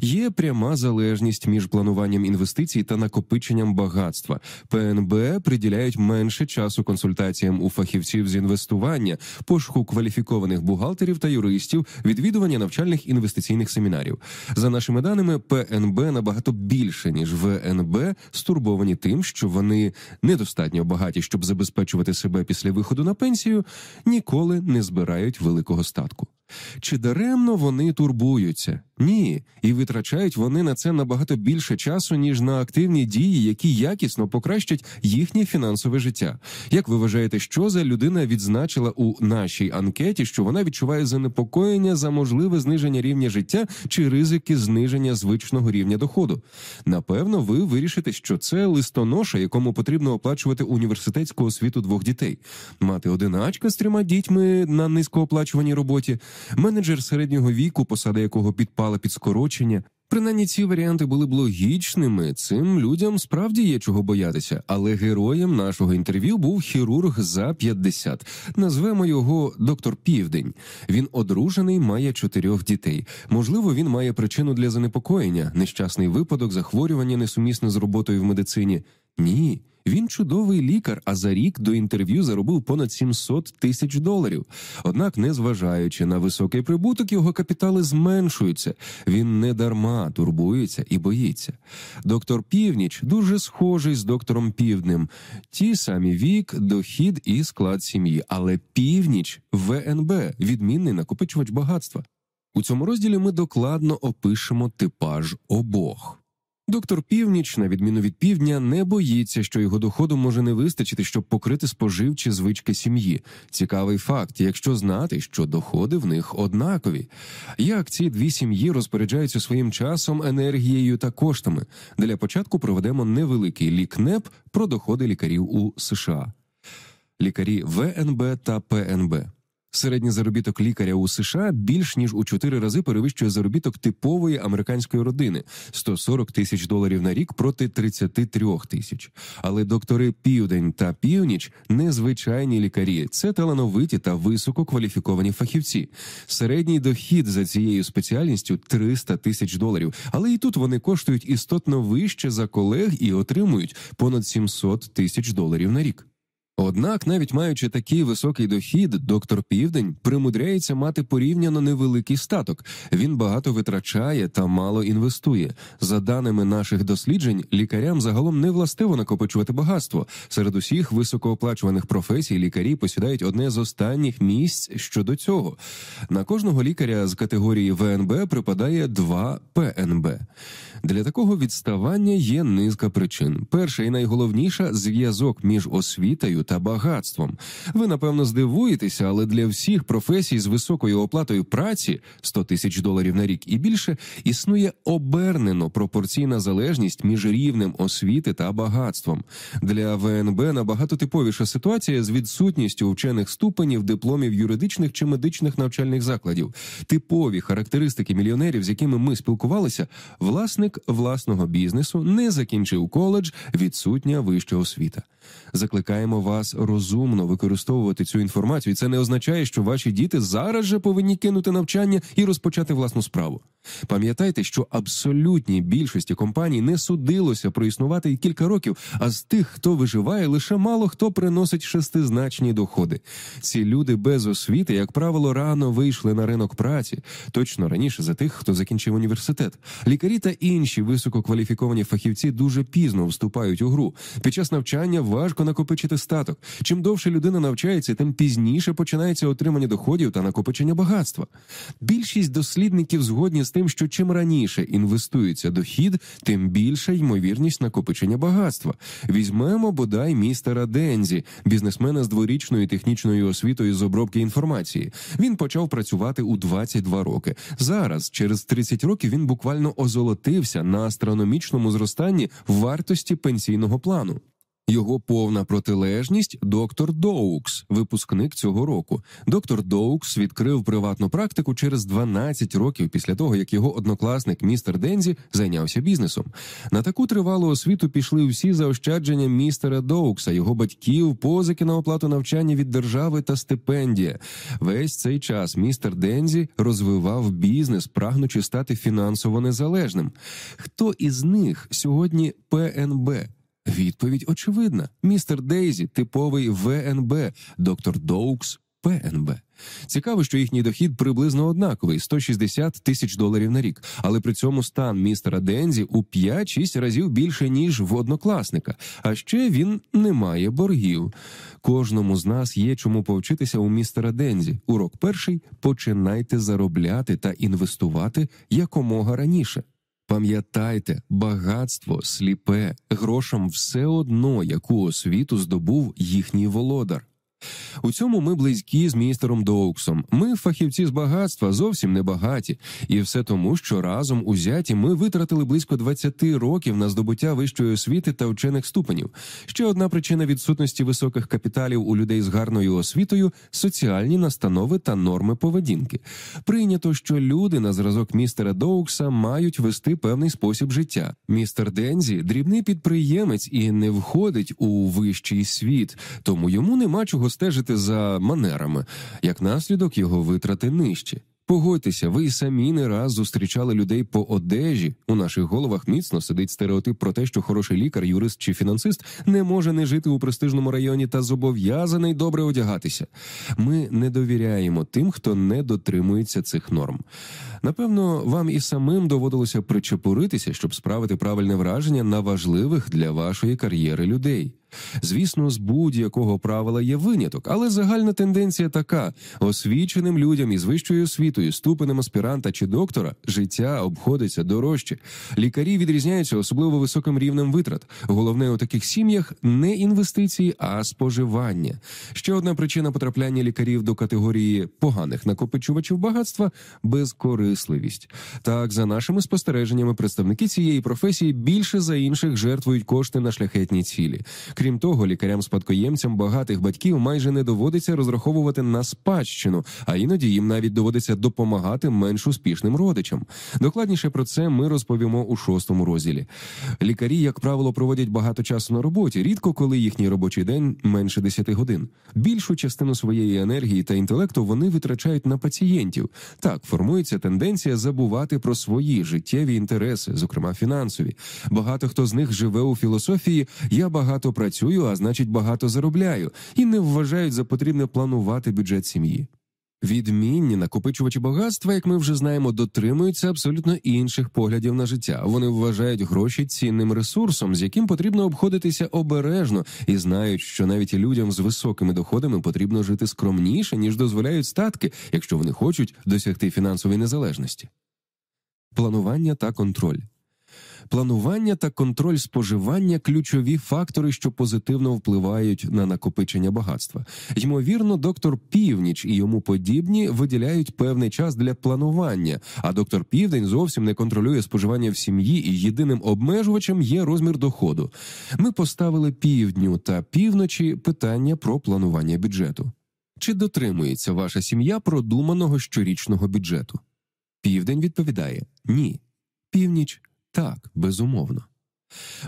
Є пряма залежність між плануванням інвестицій та накопиченням багатства. ПНБ приділяють менше часу консультаціям у фахівців з інвестування, пошуку кваліфікованих бухгалтерів та юристів, відвідування навчальних інвестиційних семінарів. За нашими даними, ПНБ набагато більше ніж ВНБ стурбовані тим, що вони недостатньо багаті, щоб забезпечувати себе після виходу на пенсію, ніколи не збирають великого статку. Чи даремно вони турбуються? Ні, і витрачають вони на це набагато більше часу, ніж на активні дії, які якісно покращать їхнє фінансове життя. Як ви вважаєте, що за людина відзначила у нашій анкеті, що вона відчуває занепокоєння за можливе зниження рівня життя чи ризики зниження звичного рівня доходу? Напевно, ви вирішите, що це листоноша, якому потрібно оплачувати університетську освіту двох дітей, мати одиначка з трьома дітьми на низькооплачуваній роботі менеджер середнього віку, посада якого підпала під скорочення. Принаймні ці варіанти були б логічними. Цим людям справді є чого боятися, але героєм нашого інтерв'ю був хірург за 50. Назвемо його доктор Південь. Він одружений, має чотирьох дітей. Можливо, він має причину для занепокоєння, нещасний випадок, захворювання несумісне з роботою в медицині. Ні. Він чудовий лікар, а за рік до інтерв'ю заробив понад 700 тисяч доларів. Однак, незважаючи на високий прибуток, його капітали зменшуються. Він не дарма турбується і боїться. Доктор Північ дуже схожий з доктором Півднем. Ті самі вік, дохід і склад сім'ї. Але північ ВНБ відмінний накопичувач багатства. У цьому розділі ми докладно опишемо типаж обох. Доктор Північ, на відміну від півдня, не боїться, що його доходу може не вистачити, щоб покрити споживчі звички сім'ї. Цікавий факт, якщо знати, що доходи в них однакові. Як ці дві сім'ї розпоряджаються своїм часом, енергією та коштами? Для початку проведемо невеликий лікнеп про доходи лікарів у США. Лікарі ВНБ та ПНБ. Середній заробіток лікаря у США більш ніж у чотири рази перевищує заробіток типової американської родини 140 тисяч доларів на рік проти 33 тисяч. Але доктори Південь та Північ незвичайні лікарі, це талановиті та висококваліфіковані фахівці. Середній дохід за цією спеціальністю 300 тисяч доларів. Але і тут вони коштують істотно вище за колег і отримують понад 700 тисяч доларів на рік. Однак, навіть маючи такий високий дохід, доктор Південь примудряється мати порівняно невеликий статок. Він багато витрачає та мало інвестує. За даними наших досліджень, лікарям загалом не властиво накопичувати багатство. Серед усіх високооплачуваних професій лікарі посідають одне з останніх місць щодо цього. На кожного лікаря з категорії ВНБ припадає два ПНБ. Для такого відставання є низка причин. Перша і найголовніша зв'язок між освітою та багатством. Ви напевно здивуєтеся, але для всіх професій з високою оплатою праці 100 тисяч доларів на рік і більше існує обернено пропорційна залежність між рівнем освіти та багатством. Для ВНБ набагато типовіша ситуація з відсутністю вчених ступенів, дипломів юридичних чи медичних навчальних закладів. Типові характеристики мільйонерів, з якими ми спілкувалися, власник власного бізнесу не закінчив коледж, відсутня вища освіта. Закликаємо вас розумно використовувати цю інформацію. І Це не означає, що ваші діти зараз же повинні кинути навчання і розпочати власну справу. Пам'ятайте, що абсолютній більшості компаній не судилося проіснувати і кілька років, а з тих, хто виживає, лише мало хто приносить шестизначні доходи. Ці люди без освіти, як правило, рано вийшли на ринок праці, точно раніше за тих, хто закінчив університет. Лікарі та інші висококваліфіковані фахівці дуже пізно вступають у гру. Під час навчання важко накопичити статок. Чим довше людина навчається, тим пізніше починається отримання доходів та накопичення багатства. Більшість дослідників згодні з тим, що чим раніше інвестується дохід, тим більша ймовірність накопичення багатства. Візьмемо бодай містера Дензі, бізнесмена з дворічною технічною освітою з обробки інформації. Він почав працювати у 22 роки. Зараз, через 30 років, він буквально озолотився на астрономічному зростанні вартості пенсійного плану. Його повна протилежність доктор Доукс, випускник цього року. Доктор Доукс відкрив приватну практику через 12 років після того, як його однокласник містер Дензі зайнявся бізнесом. На таку тривалу освіту пішли всі заощадження містера Доукса, його батьків, позики на оплату навчання від держави та стипендія. Весь цей час містер Дензі розвивав бізнес, прагнучи стати фінансово незалежним. Хто із них сьогодні ПНБ? Відповідь очевидна: містер Дейзі, типовий ВНБ, доктор Доукс, ПНБ. Цікаво, що їхній дохід приблизно однаковий 160 тисяч доларів на рік, але при цьому стан містера Дензі у 5-6 разів більше ніж в однокласника. А ще він не має боргів. Кожному з нас є чому повчитися у містера Дензі. Урок перший починайте заробляти та інвестувати якомога раніше. Пам'ятайте, багатство сліпе, грошам все одно, яку освіту здобув їхній володар. У цьому ми близькі з містером Доуксом. Ми, фахівці з багатства, зовсім не багаті, і все тому, що разом узяті ми витратили близько 20 років на здобуття вищої освіти та вчених ступенів. Ще одна причина відсутності високих капіталів у людей з гарною освітою соціальні настанови та норми поведінки. Прийнято, що люди на зразок містера Доукса мають вести певний спосіб життя. Містер Дензі дрібний підприємець і не входить у вищий світ, тому йому нема чого стежити за манерами, як наслідок його витрати нижчі. Погодьтеся, ви й самі не раз зустрічали людей по одежі. У наших головах міцно сидить стереотип про те, що хороший лікар, юрист чи фінансист не може не жити у престижному районі та зобов'язаний добре одягатися. Ми не довіряємо тим, хто не дотримується цих норм. Напевно, вам і самим доводилося причепуритися, щоб справити правильне враження на важливих для вашої кар'єри людей. Звісно, з будь-якого правила є виняток, але загальна тенденція така: освіченим людям із вищою освітою, ступенем аспіранта чи доктора, життя обходиться дорожче. Лікарі відрізняються особливо високим рівнем витрат. Головне у таких сім'ях не інвестиції, а споживання. Ще одна причина потрапляння лікарів до категорії поганих накопичувачів багатства безкорисливість. Так, за нашими спостереженнями, представники цієї професії більше за інших жертвують кошти на шляхетні цілі. Крім того, лікарям-спадкоємцям багатих батьків майже не доводиться розраховувати на спадщину, а іноді їм навіть доводиться допомагати менш успішним родичам. Докладніше про це ми розповімо у шостому розділі. Лікарі, як правило, проводять багато часу на роботі, рідко коли їхній робочий день менше 10 годин. Більшу частину своєї енергії та інтелекту вони витрачають на пацієнтів. Так формується тенденція забувати про свої життєві інтереси, зокрема фінансові. Багато хто з них живе у філософії Я багато працюю, а значить багато заробляю, і не вважають за потрібне планувати бюджет сім'ї. Відмінні накопичувачі багатства, як ми вже знаємо, дотримуються абсолютно інших поглядів на життя. Вони вважають гроші цінним ресурсом, з яким потрібно обходитися обережно, і знають, що навіть людям з високими доходами потрібно жити скромніше, ніж дозволяють статки, якщо вони хочуть досягти фінансової незалежності. Планування та контроль. Планування та контроль споживання ключові фактори, що позитивно впливають на накопичення багатства. Ймовірно, доктор Північ і йому подібні виділяють певний час для планування, а доктор Південь зовсім не контролює споживання в сім'ї, і єдиним обмежувачем є розмір доходу. Ми поставили півдню та півночі питання про планування бюджету. Чи дотримується ваша сім'я продуманого щорічного бюджету? Південь відповідає ні. Північ так, безумовно.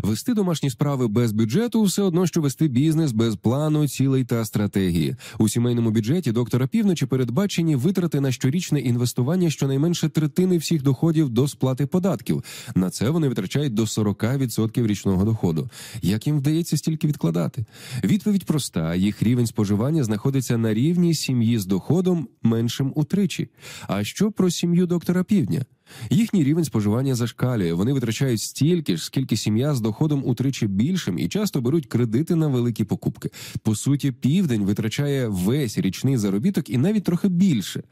Вести домашні справи без бюджету все одно, що вести бізнес без плану, цілей та стратегії. У сімейному бюджеті доктора півночі передбачені витрати на щорічне інвестування щонайменше третини всіх доходів до сплати податків. На це вони витрачають до 40% річного доходу. Як їм вдається стільки відкладати? Відповідь проста: їх рівень споживання знаходиться на рівні сім'ї з доходом меншим утричі. А що про сім'ю доктора Півдня? Їхній рівень споживання зашкалює. Вони витрачають стільки ж, скільки сім'я з доходом утричі більшим і часто беруть кредити на великі покупки. По суті, південь витрачає весь річний заробіток і навіть трохи більше.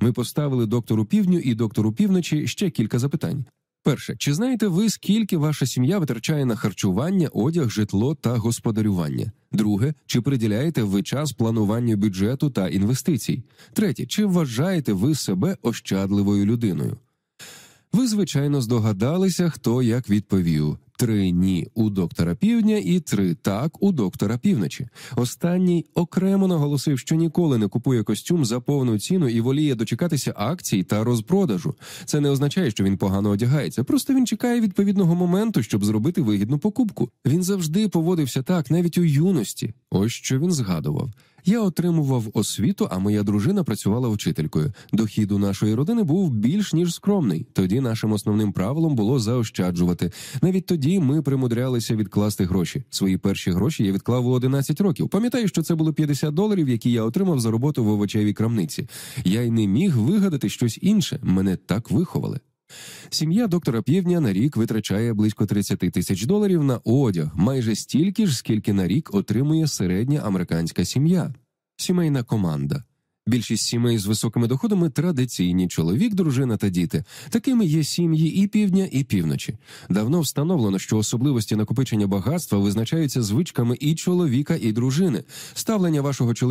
Ми поставили доктору півдню і доктору півночі ще кілька запитань. Перше, чи знаєте ви, скільки ваша сім'я витрачає на харчування, одяг, житло та господарювання? Друге, чи приділяєте ви час плануванню бюджету та інвестицій? Третє, чи вважаєте ви себе ощадливою людиною? Ви, звичайно, здогадалися, хто як відповів. Три ні у доктора півдня і три так у доктора півночі. Останній окремо наголосив, що ніколи не купує костюм за повну ціну і воліє дочекатися акцій та розпродажу. Це не означає, що він погано одягається. Просто він чекає відповідного моменту, щоб зробити вигідну покупку. Він завжди поводився так, навіть у юності. Ось що він згадував. Я отримував освіту, а моя дружина працювала вчителькою. Дохід у нашої родини був більш ніж скромний. Тоді нашим основним правилом було заощаджувати. Навіть тоді ми примудрялися відкласти гроші. Свої перші гроші я відклав у 11 років. Пам'ятаю, що це було 50 доларів, які я отримав за роботу в овочевій крамниці. Я й не міг вигадати щось інше. Мене так виховали. Сім'я доктора Півдня на рік витрачає близько 30 тисяч доларів на одяг, майже стільки ж, скільки на рік отримує середня американська сім'я. Сімейна команда. Більшість сімей з високими доходами традиційні чоловік, дружина та діти. Такими є сім'ї і півдня, і півночі. Давно встановлено, що особливості накопичення багатства визначаються звичками і чоловіка, і дружини. Ставлення вашого чоловіка